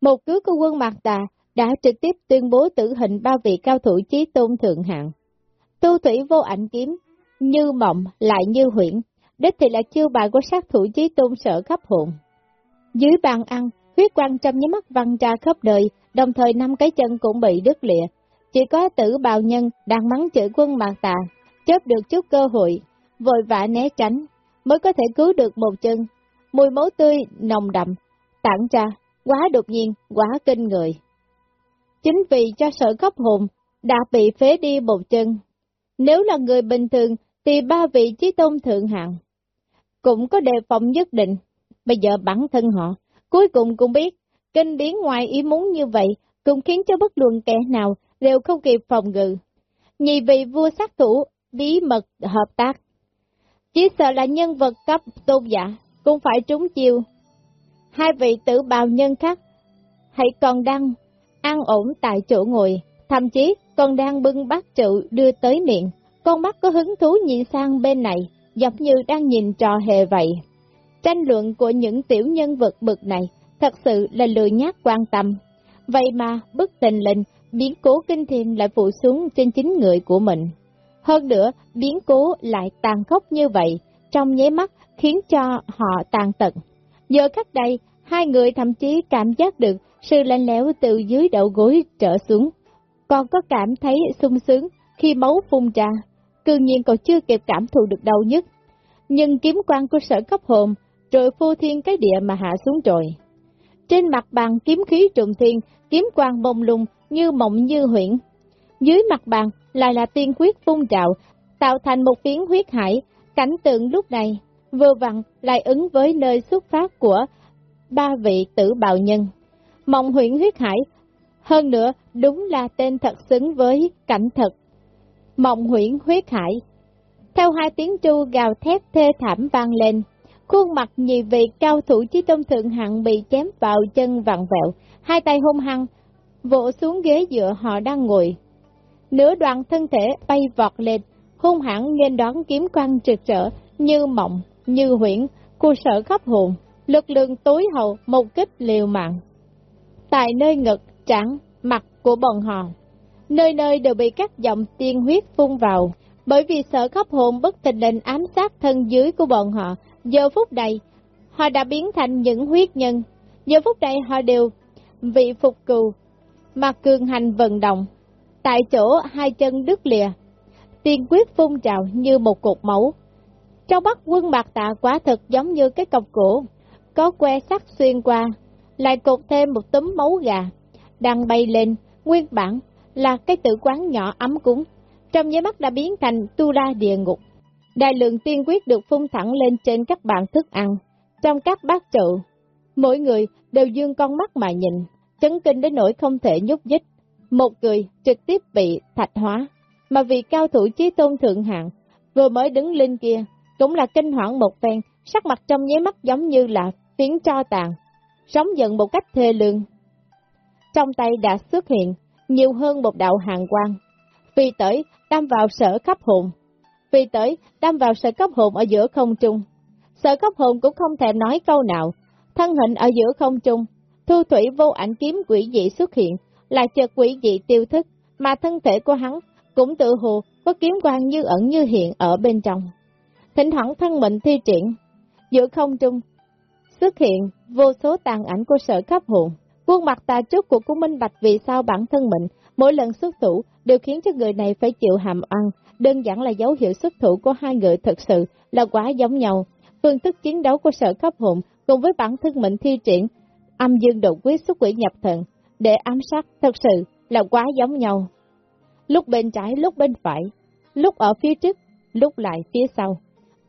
Một cứu của quân Mạc Tà đã trực tiếp tuyên bố tử hình ba vị cao thủ chí tôn thượng hạng. Tu thủy vô ảnh kiếm, như mộng lại như huyễn, đích thì là chiêu bài của sát thủ chí tôn sở khắp hồn. Dưới bàn ăn, huyết quang trong nhí mắt văng ra khắp đời, đồng thời năm cái chân cũng bị đứt lìa, Chỉ có tử bào nhân đang mắng chửi quân mạc tà, chớp được chút cơ hội, vội vã né tránh, mới có thể cứu được một chân. Mùi máu tươi, nồng đậm, tản ra, quá đột nhiên, quá kinh người. Chính vì cho sợ khóc hồn, đã bị phế đi một chân. Nếu là người bình thường, thì ba vị trí tôn thượng hạng cũng có đề phòng nhất định. Bây giờ bản thân họ, cuối cùng cũng biết, kinh biến ngoài ý muốn như vậy, cũng khiến cho bất luận kẻ nào đều không kịp phòng ngự. nhì vị vua sát thủ, bí mật hợp tác. Chỉ sợ là nhân vật cấp tôn giả, cũng phải trúng chiêu. Hai vị tử bào nhân khác, hãy còn đang an ổn tại chỗ ngồi, thậm chí còn đang bưng bát trụ đưa tới miệng, con mắt có hứng thú nhìn sang bên này, giống như đang nhìn trò hề vậy. Tranh luận của những tiểu nhân vật bực này thật sự là lừa nhát quan tâm. Vậy mà, bức tình lệnh, biến cố kinh thiên lại phụ xuống trên chính người của mình. Hơn nữa, biến cố lại tàn khốc như vậy, trong nháy mắt khiến cho họ tàn tận. Giờ khắc đây, hai người thậm chí cảm giác được sự lạnh lẽo từ dưới đầu gối trở xuống. Còn có cảm thấy sung sướng khi máu phun ra, cương nhiên còn chưa kịp cảm thụ được đau nhất. Nhưng kiếm quan của sở cấp hồn, rồi phu thiên cái địa mà hạ xuống rồi. Trên mặt bàn kiếm khí trùng thiên, kiếm quang bông lung như mộng như huyễn. Dưới mặt bàn lại là tiên huyết phun trào, tạo thành một phiến huyết hải, cảnh tượng lúc này vừa vặn lại ứng với nơi xuất phát của ba vị tử bào nhân. Mộng huyện huyết hải, hơn nữa đúng là tên thật xứng với cảnh thật. mộng huyễn huyết hải. Theo hai tiếng tru gào thét thê thảm vang lên, khuôn mặt nhị vị cao thủ chí tôn thượng hạng bị chém vào chân vặn vẹo, hai tay hung hăng, vỗ xuống ghế dựa họ đang ngồi. Nửa đoạn thân thể bay vọt lên, hung hãn nghênh đón kiếm quang trực trở, như mộng, như huyễn, cô sợ khắp hồn, lực lượng tối hậu một kích liều mạng. Tại nơi ngực, trắng, mặt của bọn họ, nơi nơi đều bị các dòng tiên huyết phun vào, bởi vì sợ khắp hồn bất tình định ám sát thân dưới của bọn họ, giờ phút này, họ đã biến thành những huyết nhân, giờ phút này họ đều vị phục cừu, mà cường hành vận động, tại chỗ hai chân đứt lìa, tiên quyết phun trào như một cột máu. Trong mắt quân bạc tạ quả thật giống như cái cọc cổ, có que sắt xuyên qua, lại cột thêm một tấm máu gà, đang bay lên, nguyên bản là cái tử quán nhỏ ấm cúng, trong giấy mắt đã biến thành tu la địa ngục. Đại lượng tiên quyết được phun thẳng lên trên các bàn thức ăn, trong các bát trụ. Mỗi người đều dương con mắt mà nhìn, chấn kinh đến nỗi không thể nhúc nhích. Một người trực tiếp bị thạch hóa, mà vì cao thủ chí tôn thượng hạng, vừa mới đứng lên kia, cũng là kinh hoảng một phen, sắc mặt trong nháy mắt giống như là tiếng cho tàn, sống giận một cách thê lương. Trong tay đã xuất hiện nhiều hơn một đạo hàng quang, phi tới đâm vào sở cấp hồn, phi tới đâm vào sở cấp hồn ở giữa không trung. Sở cấp hồn cũng không thèm nói câu nào, thân hình ở giữa không trung, thu thủy vô ảnh kiếm quỷ dị xuất hiện, là chợt quỷ dị tiêu thức, mà thân thể của hắn cũng tự hồ có kiếm quang như ẩn như hiện ở bên trong. Thỉnh thoảng thân mệnh thi triển, giữa không trung, xuất hiện vô số tàn ảnh của sở khắp hồn. Quân mặt tà trước của của minh bạch vì sao bản thân mình mỗi lần xuất thủ đều khiến cho người này phải chịu hàm ăn, đơn giản là dấu hiệu xuất thủ của hai người thật sự là quá giống nhau. Phương thức chiến đấu của sở khắp hồn cùng với bản thân mình thi triển âm dương đột quyết xuất quỷ nhập thần để ám sát thật sự là quá giống nhau. Lúc bên trái, lúc bên phải, lúc ở phía trước, lúc lại phía sau.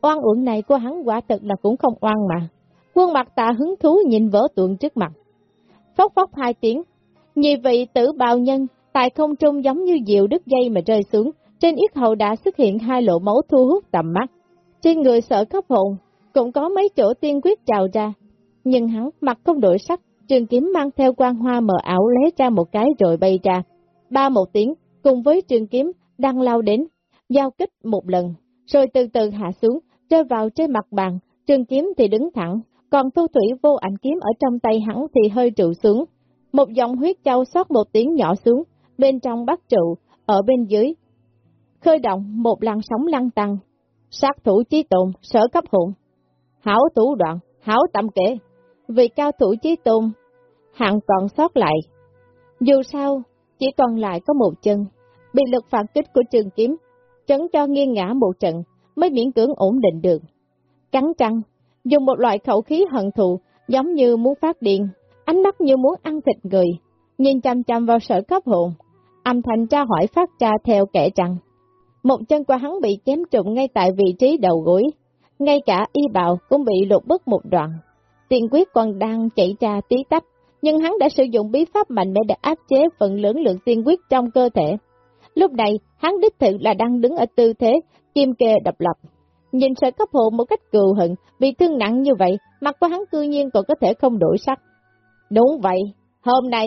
Oan uổng này của hắn quả thật là cũng không oan mà. Quân mặt tạ hứng thú nhìn vỡ tượng trước mặt. Phóc phóc hai tiếng, nhị vị tử bào nhân, tại không trung giống như diệu đứt dây mà rơi xuống, trên yết hầu đã xuất hiện hai lỗ máu thu hút tầm mắt. Trên người sợ khóc hồn, cũng có mấy chỗ tiên quyết trào ra. Nhưng hắn mặt không đổi sắc, trường kiếm mang theo quang hoa mờ ảo lấy ra một cái rồi bay ra. Ba một tiếng, cùng với trường kiếm đang lao đến, giao kích một lần, rồi từ từ hạ xuống, rơi vào trên mặt bàn, trường kiếm thì đứng thẳng, còn thu thủy vô ảnh kiếm ở trong tay hắn thì hơi trụ xuống. Một dòng huyết châu xót một tiếng nhỏ xuống, bên trong bắt trụ, ở bên dưới. Khơi động một làn sóng lăn tăng, sát thủ chí tồn, sở cấp hụn. Hảo thủ đoạn, hảo tâm kể, vì cao thủ chí tôn, hạng còn sót lại. Dù sao, chỉ còn lại có một chân, bị lực phản kích của trường kiếm, chấn cho nghiêng ngã một trận, mới miễn cưỡng ổn định được. Cắn trăng, dùng một loại khẩu khí hận thù, giống như muốn phát điện, ánh mắt như muốn ăn thịt người, nhìn chăm chăm vào sở cấp hồn, âm thanh tra hỏi phát ra theo kẻ trăng. Một chân của hắn bị chém trụng ngay tại vị trí đầu gối, ngay cả y bào cũng bị lột bớt một đoạn. Tiền quyết còn đang chạy ra tí tách, nhưng hắn đã sử dụng bí pháp mạnh mẽ để áp chế phần lớn lượng tiên quyết trong cơ thể. Lúc này, hắn đích thực là đang đứng ở tư thế kim kê độc lập. Nhìn sợ cấp hộ một cách cừu hận, bị thương nặng như vậy, mặt của hắn cư nhiên còn có thể không đổi sắc. Đúng vậy, hôm nay,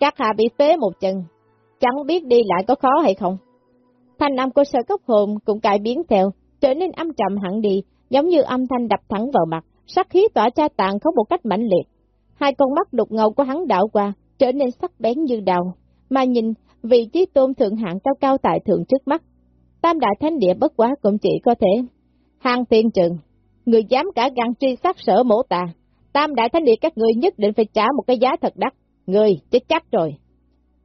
các hạ bị phế một chân, chẳng biết đi lại có khó hay không. Thanh âm của sở cấp hồn cũng cải biến theo, trở nên âm trầm hẳn đi, giống như âm thanh đập thẳng vào mặt, sắc khí tỏa ra tàn không một cách mãnh liệt. Hai con mắt đục ngầu của hắn đảo qua, trở nên sắc bén như đào, mà nhìn vị trí tôn thượng hạng cao cao tại thượng trước mắt. Tam đại thánh địa bất quá cũng chỉ có thể. Hàng tiên trường, người dám cả gan truy sát sở mổ tà. Tam đại thánh địa các người nhất định phải trả một cái giá thật đắt. Người, chết chắc rồi.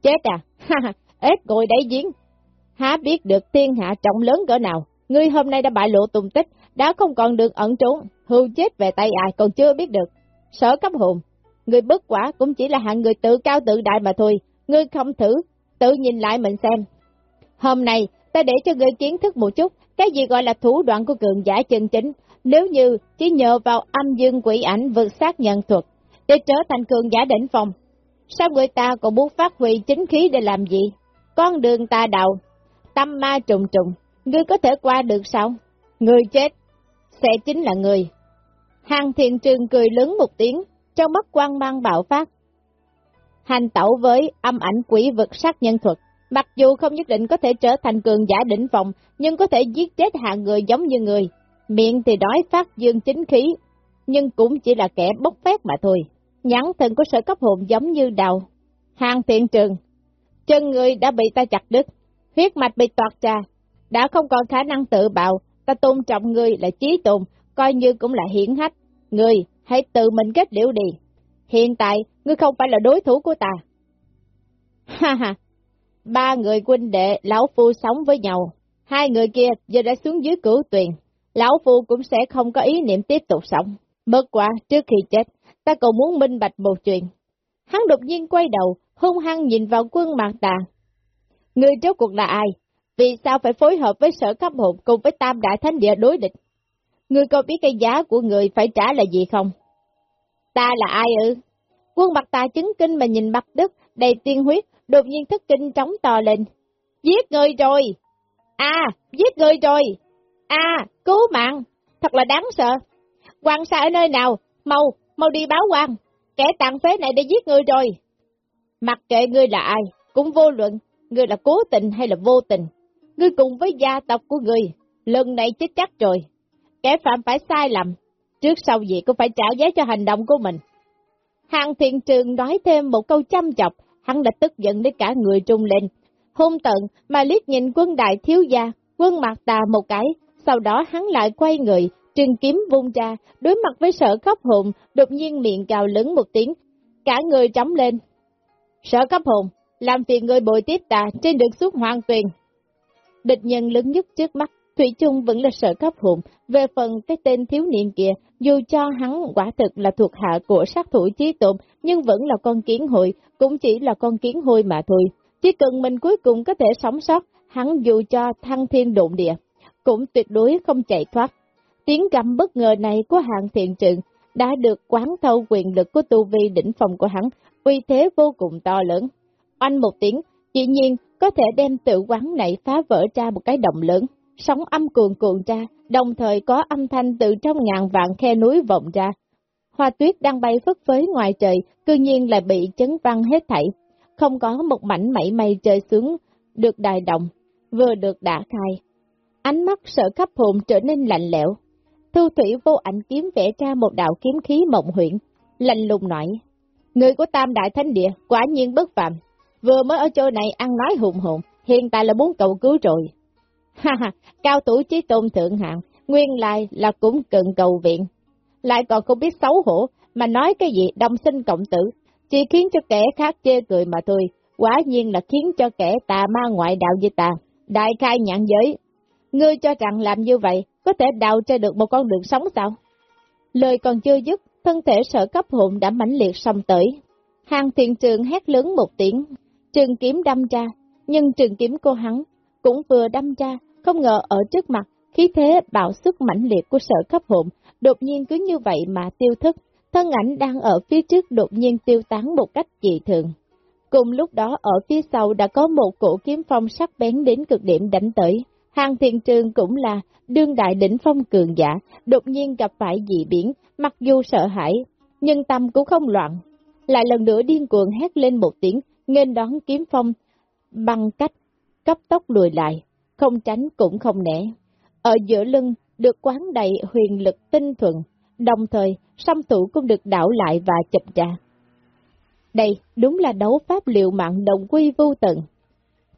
Chết à, <laughs> ha ha, ếch ngồi đáy giếng. Há biết được thiên hạ trọng lớn cỡ nào, ngươi hôm nay đã bại lộ tùng tích, đã không còn được ẩn trốn, hưu chết về tay ai còn chưa biết được. Sở cấp hồn, người bất quả cũng chỉ là hạng người tự cao tự đại mà thôi, ngươi không thử, tự nhìn lại mình xem. Hôm nay, ta để cho ngươi kiến thức một chút, cái gì gọi là thủ đoạn của cường giả chân chính, nếu như chỉ nhờ vào âm dương quỷ ảnh vượt sát nhận thuật, để trở thành cường giả đỉnh phòng. Sao người ta còn muốn phát huy chính khí để làm gì? Con đường ta đạo, tâm ma trùng trùng, ngươi có thể qua được sao? Ngươi chết, sẽ chính là người. Hàng thiện trường cười lớn một tiếng, trong mắt quang mang bạo phát. Hành tẩu với âm ảnh quỷ vực sát nhân thuật, mặc dù không nhất định có thể trở thành cường giả đỉnh phòng, nhưng có thể giết chết hạng người giống như người. Miệng thì nói phát dương chính khí, nhưng cũng chỉ là kẻ bốc phép mà thôi. Nhắn thần của sở cấp hồn giống như đầu. Hàng thiện trường, chân người đã bị ta chặt đứt, huyết mạch bị toạt ra, đã không còn khả năng tự bạo, ta tôn trọng ngươi là trí tồn, coi như cũng là hiển hách. Ngươi, hãy tự mình kết liễu đi. Hiện tại, ngươi không phải là đối thủ của ta. Ha ha, ba người huynh đệ, lão phu sống với nhau. Hai người kia giờ đã xuống dưới cửu tuyền. Lão phu cũng sẽ không có ý niệm tiếp tục sống. Bất quả, trước khi chết, ta còn muốn minh bạch một chuyện. Hắn đột nhiên quay đầu, hung hăng nhìn vào quân mạc tà. Người trước cuộc là ai? Vì sao phải phối hợp với sở cấp hồn cùng với tam đại thánh địa đối địch? Ngươi có biết cái giá của người phải trả là gì không? Ta là ai ư? Quân mặt ta chứng kinh mà nhìn mặt đất, đầy tiên huyết, đột nhiên thức kinh trống to lên. Giết người rồi! À, giết người rồi! À, cứu mạng! Thật là đáng sợ! Quan xa ở nơi nào? Mau, mau đi báo quan! Kẻ tàn phế này đã giết người rồi! Mặc kệ ngươi là ai, cũng vô luận, ngươi là cố tình hay là vô tình. Ngươi cùng với gia tộc của ngươi, lần này chết chắc rồi. Kẻ phạm phải sai lầm, trước sau gì cũng phải trả giá cho hành động của mình. Hàng thiện trường nói thêm một câu chăm chọc, hắn đã tức giận đến cả người trung lên. Hôn tận mà liếc nhìn quân đại thiếu gia, quân mặt tà một cái, sau đó hắn lại quay người, trừng kiếm vung ra, đối mặt với sở khóc hồn, đột nhiên miệng cào lớn một tiếng, cả người trống lên. Sở cấp hồn, làm phiền người bồi tiếp ta trên đường suốt hoàng tuyền. Địch nhân lớn nhất trước mắt, Thủy chung vẫn là sợ cấp hồn, về phần cái tên thiếu niên kia, dù cho hắn quả thực là thuộc hạ của sát thủ trí tụng, nhưng vẫn là con kiến hội, cũng chỉ là con kiến hôi mà thôi. Chỉ cần mình cuối cùng có thể sống sót, hắn dù cho thăng thiên độn địa, cũng tuyệt đối không chạy thoát. Tiếng gầm bất ngờ này của hạng thiện trượng đã được quán thâu quyền lực của tu vi đỉnh phòng của hắn, uy thế vô cùng to lớn. Anh một tiếng, chỉ nhiên có thể đem tự quán này phá vỡ ra một cái động lớn, sóng âm cuồn cuộn ra, đồng thời có âm thanh từ trong ngàn vạn khe núi vọng ra. Hoa tuyết đang bay phất phới ngoài trời, cư nhiên lại bị chấn văng hết thảy, không có một mảnh mảy may rơi xuống, được đài động, vừa được đả khai. Ánh mắt sợ khắp hồn trở nên lạnh lẽo. Thu thủy vô ảnh kiếm vẽ ra một đạo kiếm khí mộng huyện, lạnh lùng nói. Người của Tam Đại Thánh Địa quả nhiên bất phạm, vừa mới ở chỗ này ăn nói hùng hồn, hiện tại là muốn cầu cứu rồi. Ha ha, cao tuổi trí tôn thượng hạng, nguyên lại là cũng cần cầu viện. Lại còn không biết xấu hổ, mà nói cái gì đồng sinh cộng tử, chỉ khiến cho kẻ khác chê cười mà thôi, quả nhiên là khiến cho kẻ tà ma ngoại đạo như ta, đại khai nhãn giới. Ngươi cho rằng làm như vậy, có thể đào cho được một con đường sống sao? Lời còn chưa dứt, thân thể sở cấp hồn đã mãnh liệt xông tới. Hàng thiện trường hét lớn một tiếng, trường kiếm đâm ra, nhưng trường kiếm cô hắn cũng vừa đâm ra, không ngờ ở trước mặt, khí thế bạo sức mãnh liệt của sở cấp hồn, đột nhiên cứ như vậy mà tiêu thức, thân ảnh đang ở phía trước đột nhiên tiêu tán một cách dị thường. Cùng lúc đó ở phía sau đã có một cổ kiếm phong sắc bén đến cực điểm đánh tới. Hàng thiền trường cũng là đương đại đỉnh phong cường giả, đột nhiên gặp phải dị biến, mặc dù sợ hãi, nhưng tâm cũng không loạn. Lại lần nữa điên cuồng hét lên một tiếng, nghênh đón kiếm phong, bằng cách cấp tốc lùi lại, không tránh cũng không nể Ở giữa lưng được quán đầy huyền lực tinh thuận, đồng thời song thủ cũng được đảo lại và chập ra. Đây đúng là đấu pháp liệu mạng đồng quy vô tận.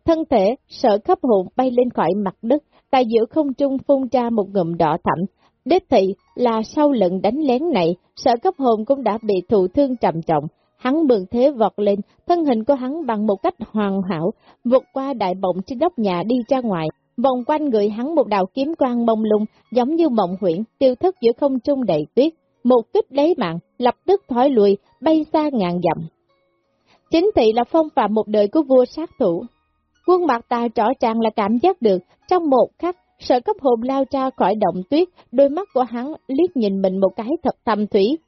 Thân thể sợ khắp hồn bay lên khỏi mặt đất, tại giữa không trung phun ra một ngụm đỏ thẳm. Đích thị là sau lần đánh lén này, sợ cấp hồn cũng đã bị thụ thương trầm trọng. Hắn mượn thế vọt lên, thân hình của hắn bằng một cách hoàn hảo, vượt qua đại bộng trên nóc nhà đi ra ngoài. Vòng quanh người hắn một đạo kiếm quang mông lung, giống như mộng huyễn, tiêu thất giữa không trung đầy tuyết. Một kích lấy mạng, lập tức thói lùi, bay xa ngàn dặm. Chính thị là phong phạm một đời của vua sát thủ. Quân mặt ta rõ ràng là cảm giác được, trong một khắc, sợ cấp hồn lao ra khỏi động tuyết, đôi mắt của hắn liếc nhìn mình một cái thật thầm thủy.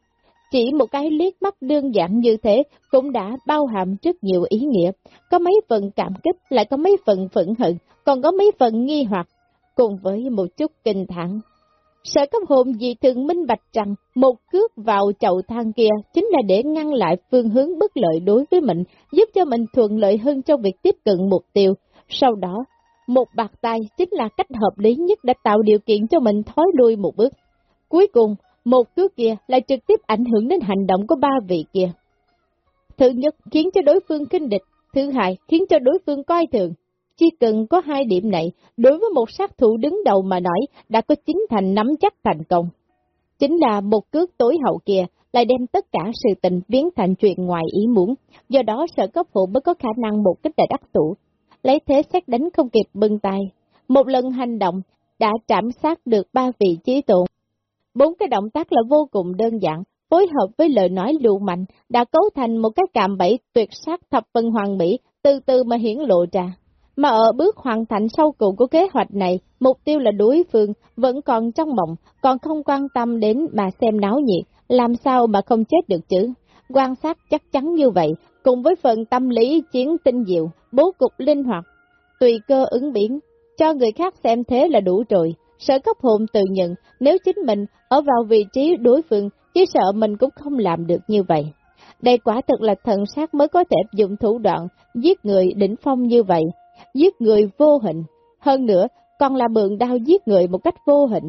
Chỉ một cái liếc mắt đơn giản như thế cũng đã bao hàm rất nhiều ý nghĩa, có mấy phần cảm kích, lại có mấy phần phẫn hận, còn có mấy phần nghi hoặc, cùng với một chút kinh thẳng. Sở cấp hồn dị thường minh bạch rằng một cước vào chậu than kia chính là để ngăn lại phương hướng bất lợi đối với mình, giúp cho mình thuận lợi hơn trong việc tiếp cận mục tiêu. Sau đó, một bạc tay chính là cách hợp lý nhất để tạo điều kiện cho mình thói lui một bước. Cuối cùng, một cước kia lại trực tiếp ảnh hưởng đến hành động của ba vị kia. Thứ nhất, khiến cho đối phương kinh địch. Thứ hai, khiến cho đối phương coi thường. Chỉ cần có hai điểm này, đối với một sát thủ đứng đầu mà nói, đã có chính thành nắm chắc thành công. Chính là một cước tối hậu kia, lại đem tất cả sự tình biến thành chuyện ngoài ý muốn, do đó sở cấp phụ mới có khả năng một cách đại đắc thủ, lấy thế xét đánh không kịp bưng tay. Một lần hành động, đã trảm sát được ba vị trí tụng. Bốn cái động tác là vô cùng đơn giản, phối hợp với lời nói lưu mạnh, đã cấu thành một cái cạm bẫy tuyệt sắc thập phân hoàng mỹ, từ từ mà hiển lộ ra. Mà ở bước hoàn thành sau cùng của kế hoạch này, mục tiêu là đối phương vẫn còn trong mộng, còn không quan tâm đến mà xem náo nhiệt, làm sao mà không chết được chứ. Quan sát chắc chắn như vậy, cùng với phần tâm lý chiến tinh diệu, bố cục linh hoạt, tùy cơ ứng biến, cho người khác xem thế là đủ rồi. Sở cấp hồn tự nhận, nếu chính mình ở vào vị trí đối phương, chỉ sợ mình cũng không làm được như vậy. Đây quả thực là thần sát mới có thể dùng thủ đoạn giết người đỉnh phong như vậy, giết người vô hình. Hơn nữa, còn là mượn đao giết người một cách vô hình.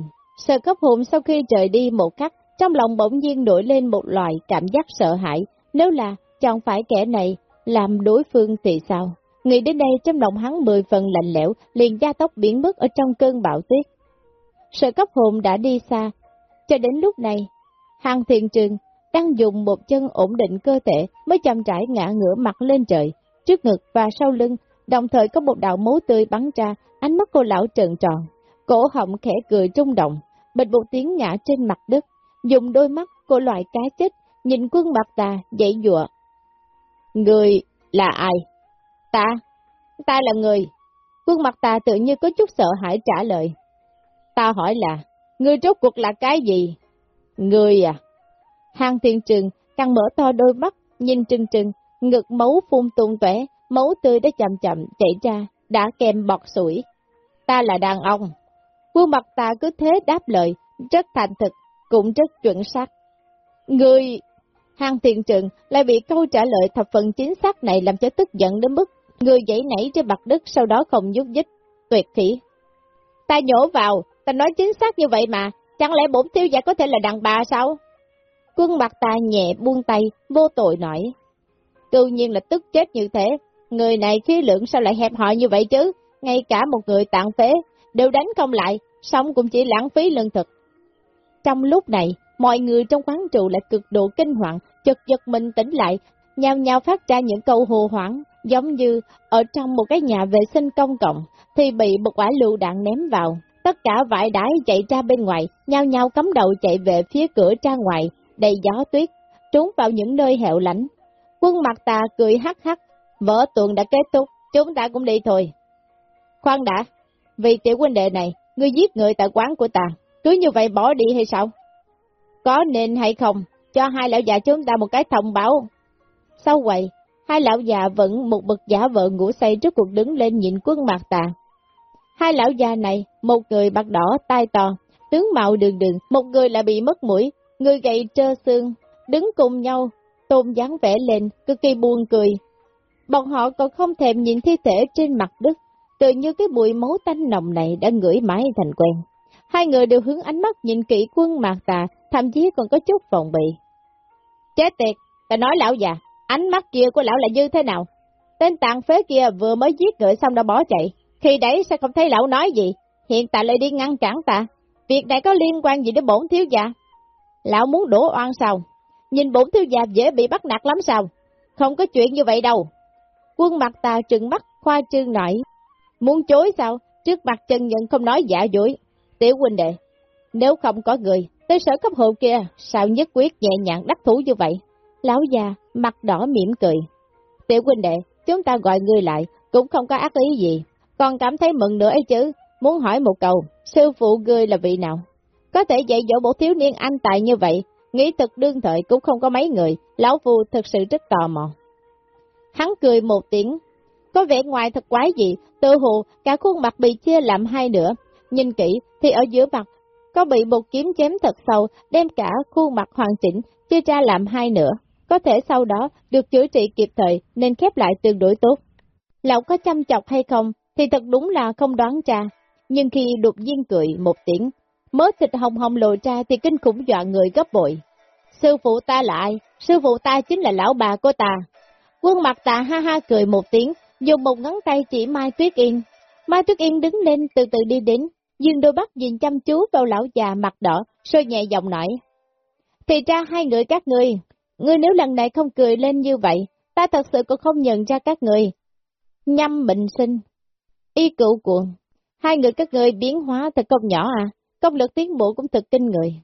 Sở cấp hồn sau khi rời đi một khắc, trong lòng bỗng nhiên nổi lên một loại cảm giác sợ hãi, nếu là chọn phải kẻ này làm đối phương thì sao? Nghĩ đến đây trong lòng hắn mười phần lạnh lẽo, liền gia tốc biến mất ở trong cơn bão tuyết. Sợ cấp hồn đã đi xa, cho đến lúc này, hàng thiền trường đang dùng một chân ổn định cơ thể mới chậm trải ngã ngửa mặt lên trời, trước ngực và sau lưng, đồng thời có một đạo máu tươi bắn ra, ánh mắt cô lão trợn tròn, cổ họng khẽ cười trung động, bịch một tiếng ngã trên mặt đất, dùng đôi mắt của loại cá chết, nhìn quân bạc tà dậy dụa. Người là ai? Ta? Ta là người. Quân mặt ta tự như có chút sợ hãi trả lời. Ta hỏi là, ngươi rốt cuộc là cái gì? Ngươi à? Hàng thiên trừng càng mở to đôi mắt, nhìn trừng trừng, ngực máu phun tung tóe, máu tươi đã chậm chậm chảy ra, đã kèm bọt sủi. Ta là đàn ông. khuôn mặt ta cứ thế đáp lời, rất thành thực, cũng rất chuẩn xác. Người... Hàng thiền trừng lại bị câu trả lời thập phần chính xác này làm cho tức giận đến mức người dãy nảy trên mặt đất sau đó không nhúc nhích, tuyệt khỉ. Ta nhổ vào, ta nói chính xác như vậy mà, chẳng lẽ bổn thiếu giả có thể là đàn bà sao? Quân mặt ta nhẹ buông tay, vô tội nổi. Tự nhiên là tức chết như thế, người này khí lượng sao lại hẹp hòi như vậy chứ, ngay cả một người tạng phế, đều đánh không lại, xong cũng chỉ lãng phí lương thực. Trong lúc này, mọi người trong quán trụ lại cực độ kinh hoàng, chật giật mình tỉnh lại, nhao nhao phát ra những câu hồ hoảng, giống như ở trong một cái nhà vệ sinh công cộng, thì bị một quả lựu đạn ném vào. Tất cả vải đái chạy ra bên ngoài, nhao nhao cắm đầu chạy về phía cửa ra ngoài, đầy gió tuyết, trốn vào những nơi hẹo lạnh. Quân mặt tà cười hắc hắc, vỡ tuần đã kết thúc, chúng ta cũng đi thôi. Khoan đã, vì tiểu huynh đệ này, ngươi giết người tại quán của ta, cứ như vậy bỏ đi hay sao? Có nên hay không, cho hai lão già chúng ta một cái thông báo. Sau quầy, hai lão già vẫn một bậc giả vợ ngủ say trước cuộc đứng lên nhìn quân mặt tà. Hai lão già này, một người bạc đỏ, tai to, tướng mạo đường đường, một người là bị mất mũi, người gầy trơ xương, đứng cùng nhau, tôn dáng vẽ lên, cực kỳ buồn cười. Bọn họ còn không thèm nhìn thi thể trên mặt đất, tự như cái bụi máu tanh nồng này đã ngửi mãi thành quen. Hai người đều hướng ánh mắt nhìn kỹ quân mạc tà, thậm chí còn có chút phòng bị. Chết tiệt, ta nói lão già, ánh mắt kia của lão là như thế nào? Tên tàn phế kia vừa mới giết người xong đã bỏ chạy, khi đấy sẽ không thấy lão nói gì, hiện tại lại đi ngăn cản ta. Việc này có liên quan gì đến bổn thiếu gia? Lão muốn đổ oan sao? Nhìn bổn thiếu gia dễ bị bắt nạt lắm sao? Không có chuyện như vậy đâu. Quân mặt ta trừng mắt, khoa trương nổi. Muốn chối sao? Trước mặt chân nhận không nói giả dối. Tiểu huynh đệ, nếu không có người, tới sở cấp hộ kia, sao nhất quyết nhẹ nhàng đắc thủ như vậy? Lão già, mặt đỏ mỉm cười. Tiểu huynh đệ, chúng ta gọi người lại, cũng không có ác ý gì. Còn cảm thấy mừng nữa ấy chứ, muốn hỏi một câu, sư phụ ngươi là vị nào? Có thể dạy dỗ một thiếu niên anh tài như vậy, nghĩ thực đương thời cũng không có mấy người, lão phu thật sự rất tò mò. Hắn cười một tiếng, có vẻ ngoài thật quái gì, tự hồ cả khuôn mặt bị chia làm hai nửa, nhìn kỹ thì ở giữa mặt có bị một kiếm chém thật sâu, đem cả khuôn mặt hoàn chỉnh, chia ra làm hai nửa. Có thể sau đó được chữa trị kịp thời nên khép lại tương đối tốt. Lão có chăm chọc hay không thì thật đúng là không đoán ra, nhưng khi đột nhiên cười một tiếng, mớ thịt hồng hồng lộ ra thì kinh khủng dọa người gấp bội. Sư phụ ta là ai? Sư phụ ta chính là lão bà của ta. Quân mặt ta ha ha cười một tiếng, dùng một ngón tay chỉ Mai Tuyết Yên. Mai Tuyết Yên đứng lên từ từ đi đến, dừng đôi mắt nhìn chăm chú vào lão già mặt đỏ, sôi nhẹ giọng nói. Thì ra hai người các người, ngươi nếu lần này không cười lên như vậy, ta thật sự cũng không nhận ra các người. Nhâm bệnh sinh, y cựu cuộn, hai người các người biến hóa thật công nhỏ à, công lực tiến bộ cũng thật kinh người.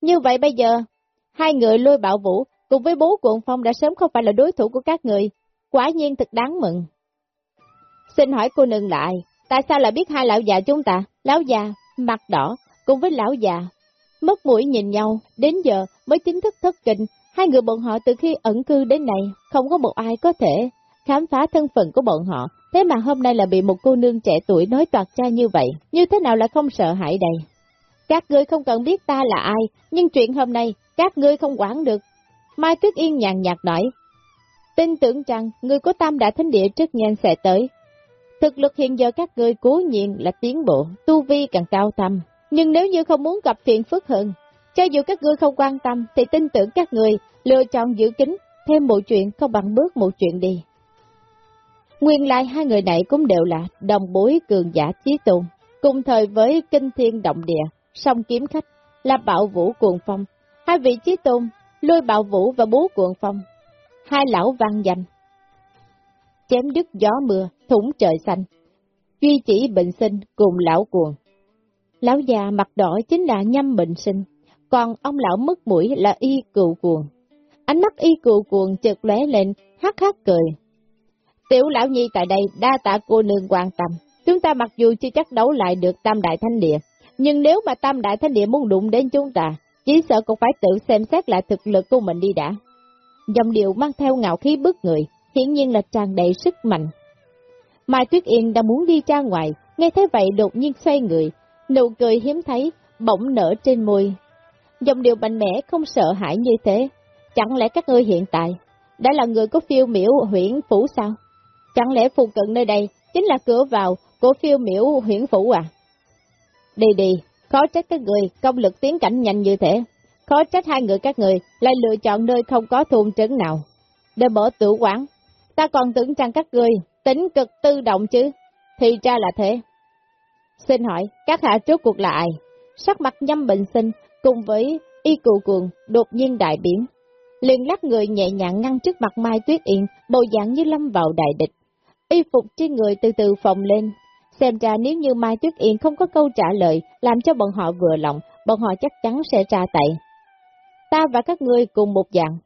Như vậy bây giờ, hai người lôi bạo vũ cùng với bố cuộn phong đã sớm không phải là đối thủ của các người, quả nhiên thật đáng mừng. Xin hỏi cô nương lại, tại sao lại biết hai lão già chúng ta, lão già, mặt đỏ, cùng với lão già, mất mũi nhìn nhau, đến giờ mới chính thức thất kinh, hai người bọn họ từ khi ẩn cư đến nay không có một ai có thể khám phá thân phận của bọn họ, thế mà hôm nay là bị một cô nương trẻ tuổi nói toạt ra như vậy, như thế nào lại không sợ hãi đây? Các ngươi không cần biết ta là ai, nhưng chuyện hôm nay, các ngươi không quản được. Mai Tuyết Yên nhàn nhạt nói, tin tưởng rằng người của Tam Đại Thánh Địa trước nhanh sẽ tới. Thực lực hiện giờ các ngươi cố nhiên là tiến bộ, tu vi càng cao tâm. nhưng nếu như không muốn gặp phiền phức hơn, cho dù các ngươi không quan tâm, thì tin tưởng các người lựa chọn giữ kính, thêm một chuyện không bằng bước một chuyện đi. Nguyên lai hai người này cũng đều là đồng bối cường giả trí tôn, cùng thời với kinh thiên động địa, song kiếm khách, là bạo vũ cuồng phong. Hai vị trí tôn, lôi bạo vũ và bố cuồng phong. Hai lão văn danh. Chém đứt gió mưa, thủng trời xanh. Duy chỉ bệnh sinh cùng lão cuồng. Lão già mặt đỏ chính là nhâm bệnh sinh, còn ông lão mất mũi là y cựu cuồng. Ánh mắt y cựu cuồng chợt lóe lên, hắc hắc cười. Tiểu lão nhi tại đây đa tạ cô nương quan tâm. Chúng ta mặc dù chưa chắc đấu lại được tam đại thanh địa, nhưng nếu mà tam đại thanh địa muốn đụng đến chúng ta, chỉ sợ cũng phải tự xem xét lại thực lực của mình đi đã. Dòng điệu mang theo ngạo khí bức người, hiển nhiên là tràn đầy sức mạnh. Mai Tuyết Yên đang muốn đi ra ngoài, nghe thấy vậy đột nhiên xoay người, nụ cười hiếm thấy, bỗng nở trên môi. Dòng điệu mạnh mẽ không sợ hãi như thế, chẳng lẽ các ngươi hiện tại đã là người có phiêu miểu huyển phủ sao? Chẳng lẽ phụ cận nơi đây chính là cửa vào của phiêu miểu huyển phủ à? Đi đi, khó trách các người công lực tiến cảnh nhanh như thế. Khó trách hai người các người lại lựa chọn nơi không có thôn trấn nào. Để mở tử quán, ta còn tưởng rằng các người tính cực tư động chứ. Thì ra là thế. Xin hỏi, các hạ trước cuộc là ai? Sắc mặt nhâm bệnh sinh cùng với y cụ cuồng đột nhiên đại biến. liền lắc người nhẹ nhàng ngăn trước mặt Mai Tuyết Yên, bộ dạng như lâm vào đại địch. Y phục trên người từ từ phồng lên, xem ra nếu như Mai Tuyết Yên không có câu trả lời làm cho bọn họ vừa lòng, bọn họ chắc chắn sẽ tra tay. Ta và các ngươi cùng một dạng.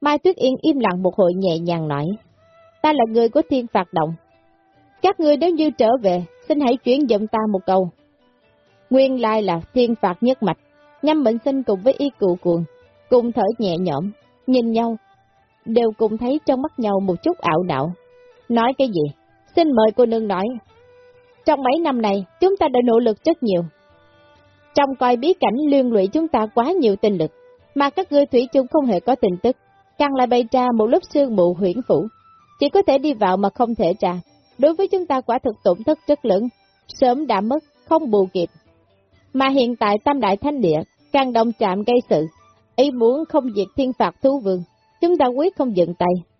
Mai Tuyết Yên im lặng một hồi nhẹ nhàng nói. Ta là người của thiên phạt động. Các ngươi nếu như trở về, xin hãy chuyển dùm ta một câu. Nguyên lai là thiên phạt nhất mạch, nhâm bệnh sinh cùng với y cụ cuồng, cùng thở nhẹ nhõm, nhìn nhau, đều cùng thấy trong mắt nhau một chút ảo não. Nói cái gì? Xin mời cô nương nói. Trong mấy năm này, chúng ta đã nỗ lực rất nhiều. Trong coi bí cảnh liên lụy chúng ta quá nhiều tinh lực, mà các ngươi thủy chung không hề có tin tức, càng lại bày ra một lớp sương mù huyển phủ. Chỉ có thể đi vào mà không thể ra. Đối với chúng ta quả thực tổn thất rất lớn, sớm đã mất, không bù kịp. Mà hiện tại Tam Đại Thánh Địa càng đồng chạm gây sự, ý muốn không diệt thiên phạt thú vương, chúng ta quyết không dừng tay.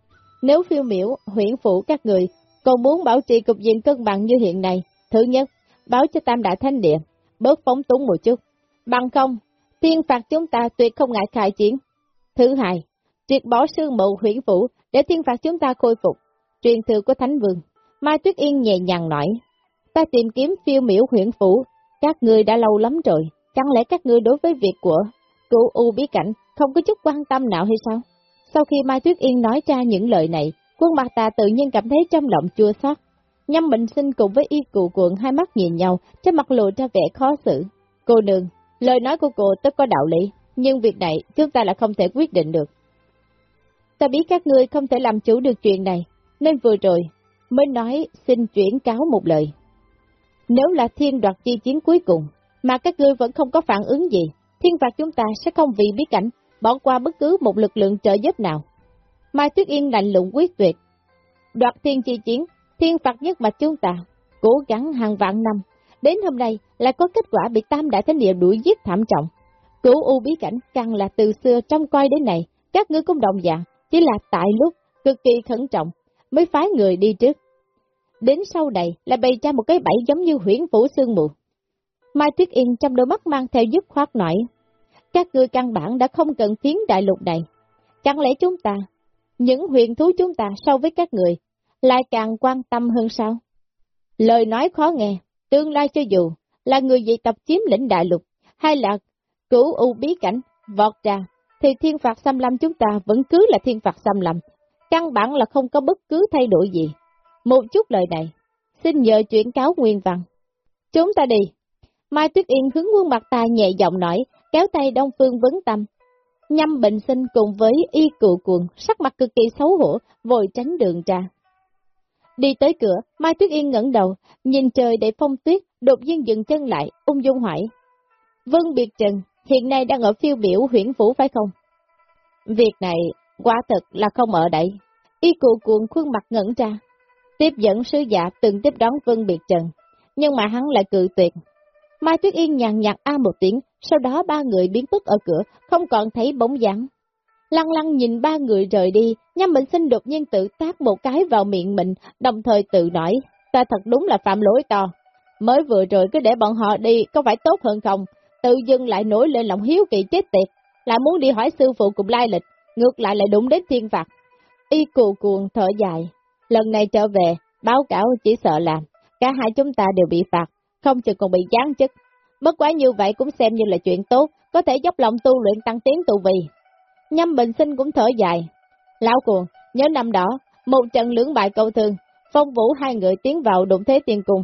Nếu phiêu miểu, huyện phủ các người còn muốn bảo trì cục diện cân bằng như hiện nay, thứ nhất, báo cho Tam Đại Thánh Địa, bớt phóng túng một chút. Bằng không, thiên phạt chúng ta tuyệt không ngại khai chiến. Thứ hai, triệt bỏ sương mộ huyện phủ để thiên phạt chúng ta khôi phục. Truyền thừa của Thánh Vương, Mai Tuyết Yên nhẹ nhàng nói, ta tìm kiếm phiêu miểu huyện phủ, các người đã lâu lắm rồi, chẳng lẽ các ngươi đối với việc của cụ U bí cảnh không có chút quan tâm nào hay sao? Sau khi Mai Tuyết Yên nói ra những lời này, quân mặt ta tự nhiên cảm thấy trong lòng chua xót. Nhâm Bình Sinh cùng với y cụ cuộn hai mắt nhìn nhau, trên mặt lộ ra vẻ khó xử. Cô nương, lời nói của cô tất có đạo lý. nhưng việc này chúng ta là không thể quyết định được. Ta biết các ngươi không thể làm chủ được chuyện này, nên vừa rồi mới nói xin chuyển cáo một lời. Nếu là thiên đoạt chi chiến cuối cùng, mà các ngươi vẫn không có phản ứng gì, thiên phạt chúng ta sẽ không vì bí cảnh, bỏ qua bất cứ một lực lượng trợ giúp nào. Mai Tuyết Yên lạnh lùng quyết tuyệt. Đoạt thiên chi chiến, thiên phạt nhất mà chúng ta, cố gắng hàng vạn năm, đến hôm nay lại có kết quả bị tam đại thánh địa đuổi giết thảm trọng. Cửu u bí cảnh càng là từ xưa trong coi đến này, các ngươi cũng đồng dạng, chỉ là tại lúc cực kỳ khẩn trọng, mới phái người đi trước. Đến sau này là bày ra một cái bẫy giống như huyễn phủ sương mù. Mai Tuyết Yên trong đôi mắt mang theo dứt khoát nổi. Các ngươi căn bản đã không cần phiến đại lục này. Chẳng lẽ chúng ta, những huyền thú chúng ta so với các người, lại càng quan tâm hơn sao? Lời nói khó nghe, tương lai cho dù là người dị tập chiếm lĩnh đại lục, hay là cửu u bí cảnh, vọt ra, thì thiên phạt xâm lâm chúng ta vẫn cứ là thiên phạt xâm lâm, căn bản là không có bất cứ thay đổi gì. Một chút lời này, xin nhờ chuyển cáo nguyên văn. Chúng ta đi. Mai Tuyết Yên hướng quân mặt ta nhẹ giọng nói, kéo tay Đông Phương vấn tâm. Nhâm bệnh sinh cùng với y cựu cuồng, sắc mặt cực kỳ xấu hổ, vội tránh đường ra. Đi tới cửa, Mai Tuyết Yên ngẩng đầu, nhìn trời để phong tuyết, đột nhiên dừng chân lại, ung dung hỏi. Vân Biệt Trần, hiện nay đang ở phiêu biểu huyện phủ phải không? Việc này, quả thật là không ở đây. Y cụ cuồng khuôn mặt ngẩn ra, tiếp dẫn sứ giả từng tiếp đón Vân Biệt Trần, nhưng mà hắn lại cự tuyệt. Mai Tuyết Yên nhàn nhạt a một tiếng, sau đó ba người biến mất ở cửa, không còn thấy bóng dáng. Lăng lăng nhìn ba người rời đi, nhâm mình sinh đột nhiên tự tác một cái vào miệng mình, đồng thời tự nói, ta thật đúng là phạm lỗi to. Mới vừa rồi cứ để bọn họ đi, có phải tốt hơn không? Tự dưng lại nổi lên lòng hiếu kỳ chết tiệt, lại muốn đi hỏi sư phụ cùng lai lịch, ngược lại lại đụng đến thiên phạt. Y cù cuồng thở dài, lần này trở về, báo cáo chỉ sợ làm, cả hai chúng ta đều bị phạt, không chừng còn bị giáng chức. Bất quá như vậy cũng xem như là chuyện tốt, có thể dốc lòng tu luyện tăng tiến tu vi. Nhâm Bình Sinh cũng thở dài. Lão cuồng, nhớ năm đó, một trận lưỡng bại câu thương, phong vũ hai người tiến vào đụng thế tiên cùng.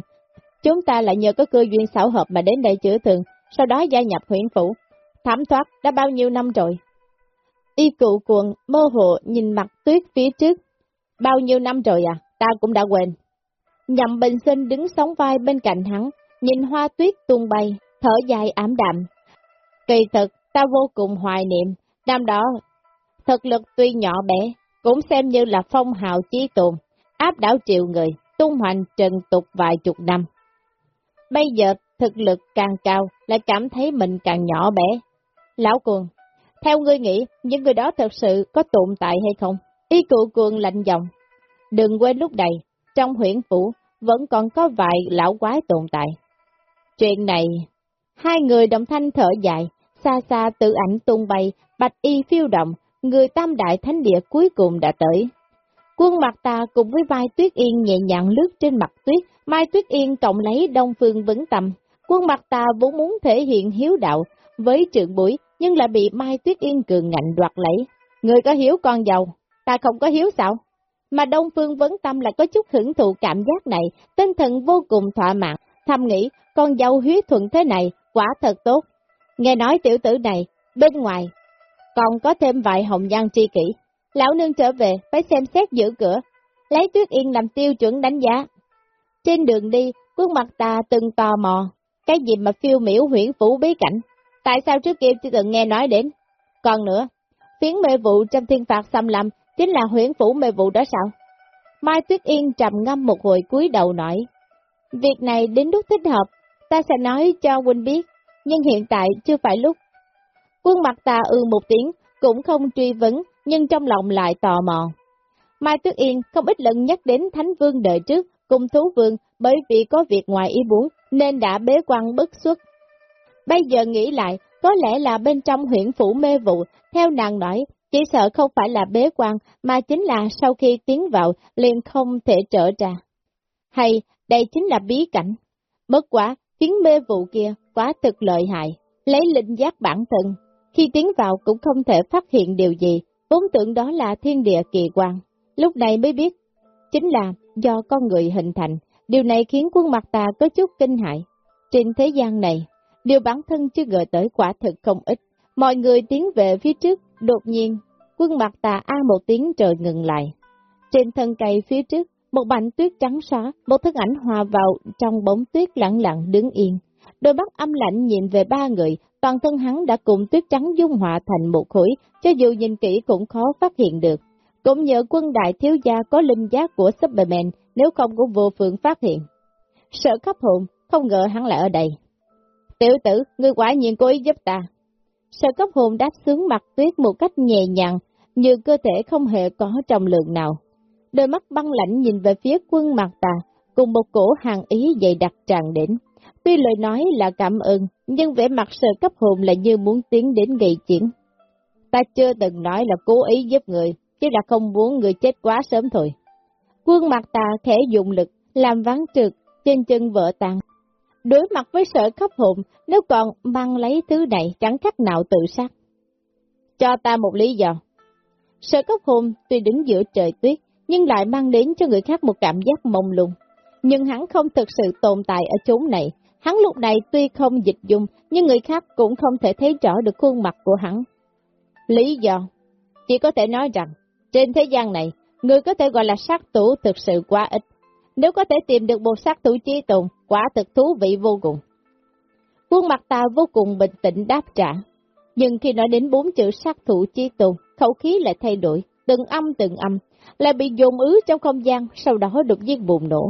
Chúng ta lại nhờ có cơ duyên xảo hợp mà đến đây chữa thường, sau đó gia nhập huyện phủ. Thảm thoát đã bao nhiêu năm rồi. Y cụ cuồng mơ hồ nhìn mặt tuyết phía trước. Bao nhiêu năm rồi à, ta cũng đã quên. Nhậm bình sinh đứng sóng vai bên cạnh hắn, nhìn hoa tuyết tung bay, thở dài ảm đạm. Kỳ thực, ta vô cùng hoài niệm, năm đó, thực lực tuy nhỏ bé, cũng xem như là phong hào chí tồn, áp đảo triệu người, tung hoành trần tục vài chục năm. Bây giờ thực lực càng cao, lại cảm thấy mình càng nhỏ bé. Lão cuồng, theo ngươi nghĩ, những người đó thật sự có tồn tại hay không? ý cụ cuồng lạnh giọng. Đừng quên lúc này, trong huyện phủ, vẫn còn có vài lão quái tồn tại. Chuyện này, hai người đồng thanh thở dài, xa xa tự ảnh tung bay, bạch y phiêu động, người tam đại thánh địa cuối cùng đã tới. Quân mặt ta cùng với vai tuyết yên nhẹ nhàng lướt trên mặt tuyết, mai tuyết yên cộng lấy đông phương vững tâm Quân mặt ta vốn muốn thể hiện hiếu đạo với trượng bụi, nhưng lại bị mai tuyết yên cường ngạnh đoạt lấy. Người có hiếu con giàu, ta không có hiếu sao? Mà Đông Phương Vấn Tâm lại có chút hưởng thụ cảm giác này, tinh thần vô cùng thỏa mãn, thầm nghĩ con dâu huyết thuận thế này, quả thật tốt. Nghe nói tiểu tử này, bên ngoài, còn có thêm vài hồng nhan tri kỷ. Lão nương trở về, phải xem xét giữ cửa, lấy tuyết yên làm tiêu chuẩn đánh giá. Trên đường đi, khuôn mặt ta từng tò mò, cái gì mà phiêu miểu huyển phủ bí cảnh, tại sao trước kia chưa từng nghe nói đến. Còn nữa, phiến mê vụ trong thiên phạt xâm lầm, chính là huyển phủ mê vụ đó sao? Mai Tuyết Yên trầm ngâm một hồi cúi đầu nói, việc này đến lúc thích hợp, ta sẽ nói cho huynh biết, nhưng hiện tại chưa phải lúc. Quân mặt ta ư một tiếng, cũng không truy vấn, nhưng trong lòng lại tò mò. Mai Tuyết Yên không ít lần nhắc đến Thánh Vương đời trước, cùng Thú Vương, bởi vì có việc ngoài ý muốn, nên đã bế quan bất xuất. Bây giờ nghĩ lại, có lẽ là bên trong huyện phủ mê vụ, theo nàng nói, chỉ sợ không phải là bế quan, mà chính là sau khi tiến vào, liền không thể trở ra. Hay, đây chính là bí cảnh. Bất quả, tiếng mê vụ kia quá thực lợi hại, lấy linh giác bản thân, khi tiến vào cũng không thể phát hiện điều gì, vốn tưởng đó là thiên địa kỳ quan. Lúc này mới biết, chính là do con người hình thành, điều này khiến quân mặt ta có chút kinh hại. Trên thế gian này, điều bản thân chưa gợi tới quả thực không ít, Mọi người tiến về phía trước, đột nhiên, quân mặt ta a một tiếng trời ngừng lại. Trên thân cây phía trước, một bảnh tuyết trắng xóa, một thân ảnh hòa vào trong bóng tuyết lặng lặng đứng yên. Đôi mắt âm lạnh nhìn về ba người, toàn thân hắn đã cùng tuyết trắng dung hòa thành một khối, cho dù nhìn kỹ cũng khó phát hiện được. Cũng nhờ quân đại thiếu gia có linh giác của Superman, nếu không cũng vô phương phát hiện. Sợ khắp hồn, không ngờ hắn lại ở đây. Tiểu tử, ngươi quả nhiên cố ý giúp ta. Sợ cấp hồn đáp xuống mặt tuyết một cách nhẹ nhàng, như cơ thể không hề có trọng lượng nào. Đôi mắt băng lãnh nhìn về phía quân mặt tà, cùng một cổ hàng ý dày đặc tràn đến. Tuy lời nói là cảm ơn, nhưng vẻ mặt sợ cấp hồn là như muốn tiến đến gây chiến. Ta chưa từng nói là cố ý giúp người, chỉ là không muốn người chết quá sớm thôi. Quân mặt tà khẽ dùng lực, làm ván trượt, trên chân vỡ tàn. Đối mặt với sợ khắp hồn, nếu còn mang lấy thứ này chẳng cách nào tự sát. Cho ta một lý do. Sợ cấp hồn tuy đứng giữa trời tuyết, nhưng lại mang đến cho người khác một cảm giác mông lung. Nhưng hắn không thực sự tồn tại ở chốn này. Hắn lúc này tuy không dịch dung, nhưng người khác cũng không thể thấy rõ được khuôn mặt của hắn. Lý do, chỉ có thể nói rằng, trên thế gian này, người có thể gọi là sát thủ thực sự quá ít. Nếu có thể tìm được một sát thủ chi tồn, quả thực thú vị vô cùng. Khuôn mặt ta vô cùng bình tĩnh đáp trả. Nhưng khi nói đến bốn chữ sát thủ chi tồn, khẩu khí lại thay đổi, từng âm từng âm, lại bị dồn ứ trong không gian, sau đó đột nhiên bùng nổ.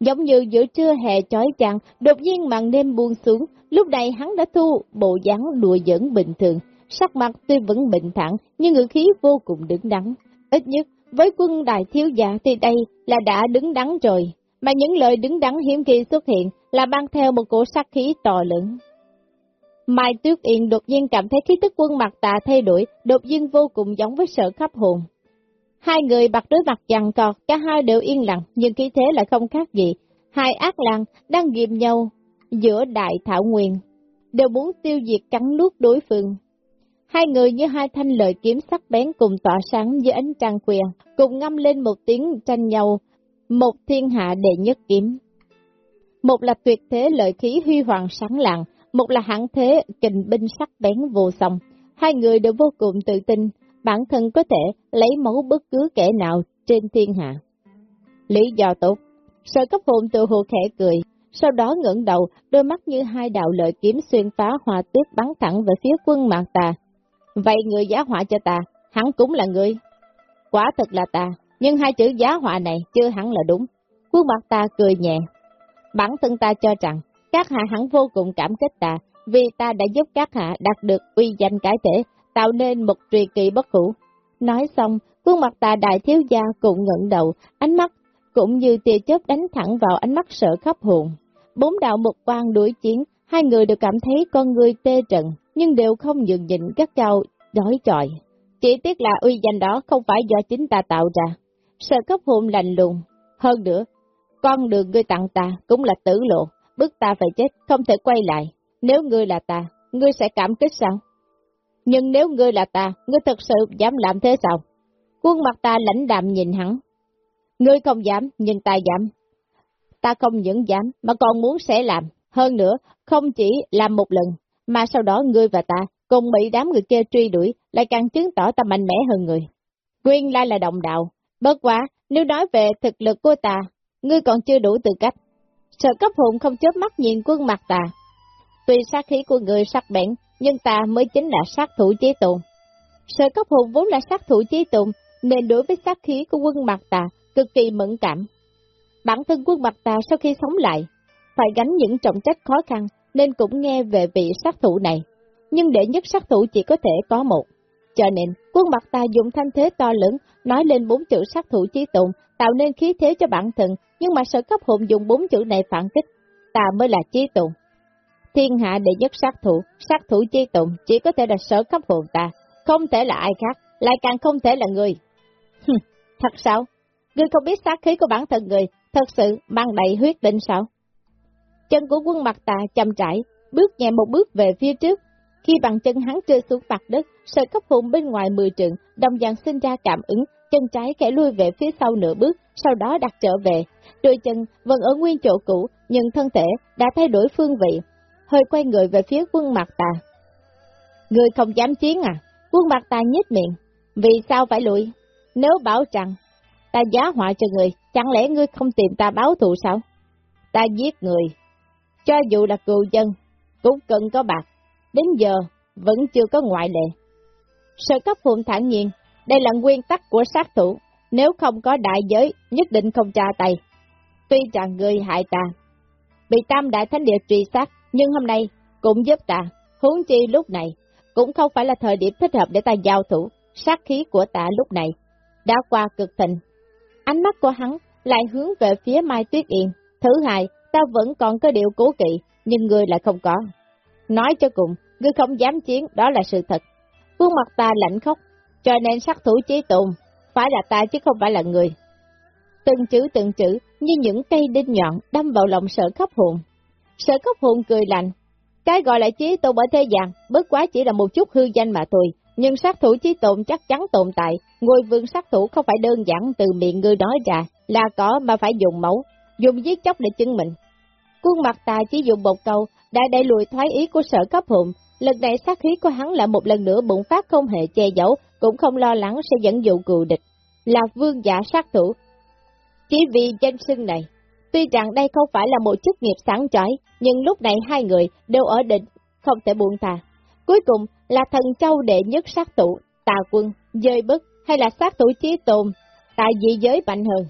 Giống như giữa trưa hè chói chang, đột nhiên màn đêm buông xuống, lúc này hắn đã thu bộ dáng đùa giỡn bình thường, sắc mặt tuy vẫn bình thản, nhưng ngữ khí vô cùng đứng đắn. Ít nhất, với quân đại thiếu gia thì đây là đã đứng đắn rồi, mà những lời đứng đắn hiếm khi xuất hiện là mang theo một cổ sát khí to lớn. Mai Tuyết Yên đột nhiên cảm thấy khí tức quân mặt tà thay đổi, đột nhiên vô cùng giống với sợ khắp hồn. Hai người bật đối mặt dằn cọt, cả hai đều yên lặng, nhưng khí thế lại không khác gì. Hai ác lang đang ghim nhau giữa đại thảo nguyên, đều muốn tiêu diệt cắn nuốt đối phương. Hai người như hai thanh lợi kiếm sắc bén cùng tỏa sáng dưới ánh trăng khuya, cùng ngâm lên một tiếng tranh nhau, một thiên hạ đệ nhất kiếm. Một là tuyệt thế lợi khí huy hoàng sáng lạng, một là hãng thế kình binh sắc bén vô song. Hai người đều vô cùng tự tin, bản thân có thể lấy máu bất cứ kẻ nào trên thiên hạ. Lý do tốt, sở cấp hồn tự hồ khẽ cười, sau đó ngẩng đầu, đôi mắt như hai đạo lợi kiếm xuyên phá hòa tuyết bắn thẳng về phía quân mạc tà. Vậy người giá họa cho ta, hắn cũng là người. Quả thật là ta, nhưng hai chữ giá họa này chưa hẳn là đúng. Quân mạc ta cười nhẹ. Bản thân ta cho rằng, các hạ hẳn vô cùng cảm kích ta, vì ta đã giúp các hạ đạt được uy danh cái thể, tạo nên một truyền kỳ bất hủ. Nói xong, khuôn mặt tà đại thiếu gia cũng ngẩng đầu, ánh mắt cũng như tia chớp đánh thẳng vào ánh mắt sợ khắp hồn. Bốn đạo một quan đuổi chiến, hai người đều cảm thấy con người tê trận, nhưng đều không dừng nhịn các cao đói chọi. Chỉ tiếc là uy danh đó không phải do chính ta tạo ra. Sợ cấp hồn lành lùng. Hơn nữa, con đường ngươi tặng ta cũng là tử lộ, bước ta phải chết, không thể quay lại. Nếu ngươi là ta, ngươi sẽ cảm kích sao? Nhưng nếu ngươi là ta, ngươi thật sự dám làm thế sao? Quân mặt ta lãnh đạm nhìn hắn. Ngươi không dám, nhưng ta dám. Ta không những dám, mà còn muốn sẽ làm. Hơn nữa, không chỉ làm một lần, mà sau đó ngươi và ta cùng bị đám người kia truy đuổi, lại càng chứng tỏ ta mạnh mẽ hơn người. Nguyên lai là đồng đạo. Bất quá, nếu nói về thực lực của ta, ngươi còn chưa đủ tư cách. Sợ cấp hồn không chớp mắt nhìn quân mặt ta. Tuy sát khí của người sắc bén, nhưng ta mới chính là sát thủ chế tồn. sở cấp hồn vốn là sát thủ chế tồn, nên đối với sát khí của quân mặt tà cực kỳ mẫn cảm. Bản thân quân mặt tà sau khi sống lại, phải gánh những trọng trách khó khăn, nên cũng nghe về vị sát thủ này. Nhưng để nhất sát thủ chỉ có thể có một. Cho nên, quân mặt tà dùng thanh thế to lớn, nói lên bốn chữ sát thủ chí tụng, tạo nên khí thế cho bản thân, nhưng mà sở cấp hồn dùng bốn chữ này phản kích, ta mới là chí tụng. Thiên hạ đệ nhất sát thủ, sát thủ chi tụng chỉ có thể là sở cấp hồn ta, không thể là ai khác, lại càng không thể là người. thật sao? Ngươi không biết sát khí của bản thân người, thật sự mang đầy huyết định sao? Chân của quân mặt tà chậm trải, bước nhẹ một bước về phía trước. Khi bàn chân hắn rơi xuống mặt đất, sợi cấp hồn bên ngoài mười trượng, đồng dạng sinh ra cảm ứng, chân trái khẽ lui về phía sau nửa bước, sau đó đặt trở về. Đôi chân vẫn ở nguyên chỗ cũ, nhưng thân thể đã thay đổi phương vị, hơi quay người về phía quân mặt tà. người không dám chiến à? Quân mặt ta nhếch miệng. Vì sao phải lùi? Nếu bảo rằng, ta giá họa cho người, chẳng lẽ ngươi không tìm ta báo thù sao? Ta giết người. Cho dù là cựu dân, cũng cần có bạc. Đến giờ, vẫn chưa có ngoại lệ. Sở cấp phụng thản nhiên, đây là nguyên tắc của sát thủ, nếu không có đại giới, nhất định không tra tay. Tuy rằng người hại ta, bị tam đại thánh địa truy sát, nhưng hôm nay cũng giúp ta, huống chi lúc này, cũng không phải là thời điểm thích hợp để ta giao thủ, sát khí của ta lúc này, đã qua cực thịnh. Ánh mắt của hắn lại hướng về phía Mai Tuyết Yên, thứ hai, ta vẫn còn có điều cố kỵ, nhưng người lại không có. Nói cho cùng, ngươi không dám chiến, đó là sự thật. Khuôn mặt ta lạnh khóc, cho nên sát thủ chí tùng, phải là ta chứ không phải là người. Từng chữ từng chữ, như những cây đinh nhọn đâm vào lòng sợ khắp hồn. Sở cốc hồn cười lạnh. Cái gọi là chí tôn ở thế gian, bất quá chỉ là một chút hư danh mà thôi, nhưng sát thủ chí tôn chắc chắn tồn tại, ngôi vương sát thủ không phải đơn giản từ miệng ngươi nói ra, là có mà phải dùng máu, dùng giết chóc để chứng minh. Khuôn mặt ta chỉ dùng một câu, đã đẩy lùi thoái ý của sở cấp hồn, lần này sát khí của hắn lại một lần nữa bùng phát không hề che giấu, cũng không lo lắng sẽ dẫn dụ cựu địch, là vương giả sát thủ. Chỉ vì danh xưng này, tuy rằng đây không phải là một chức nghiệp sáng chói, nhưng lúc này hai người đều ở định, không thể buông tà. Cuối cùng là thần châu đệ nhất sát thủ, tà quân, dơi bức hay là sát thủ chí tồn, tại dị giới mạnh hơn.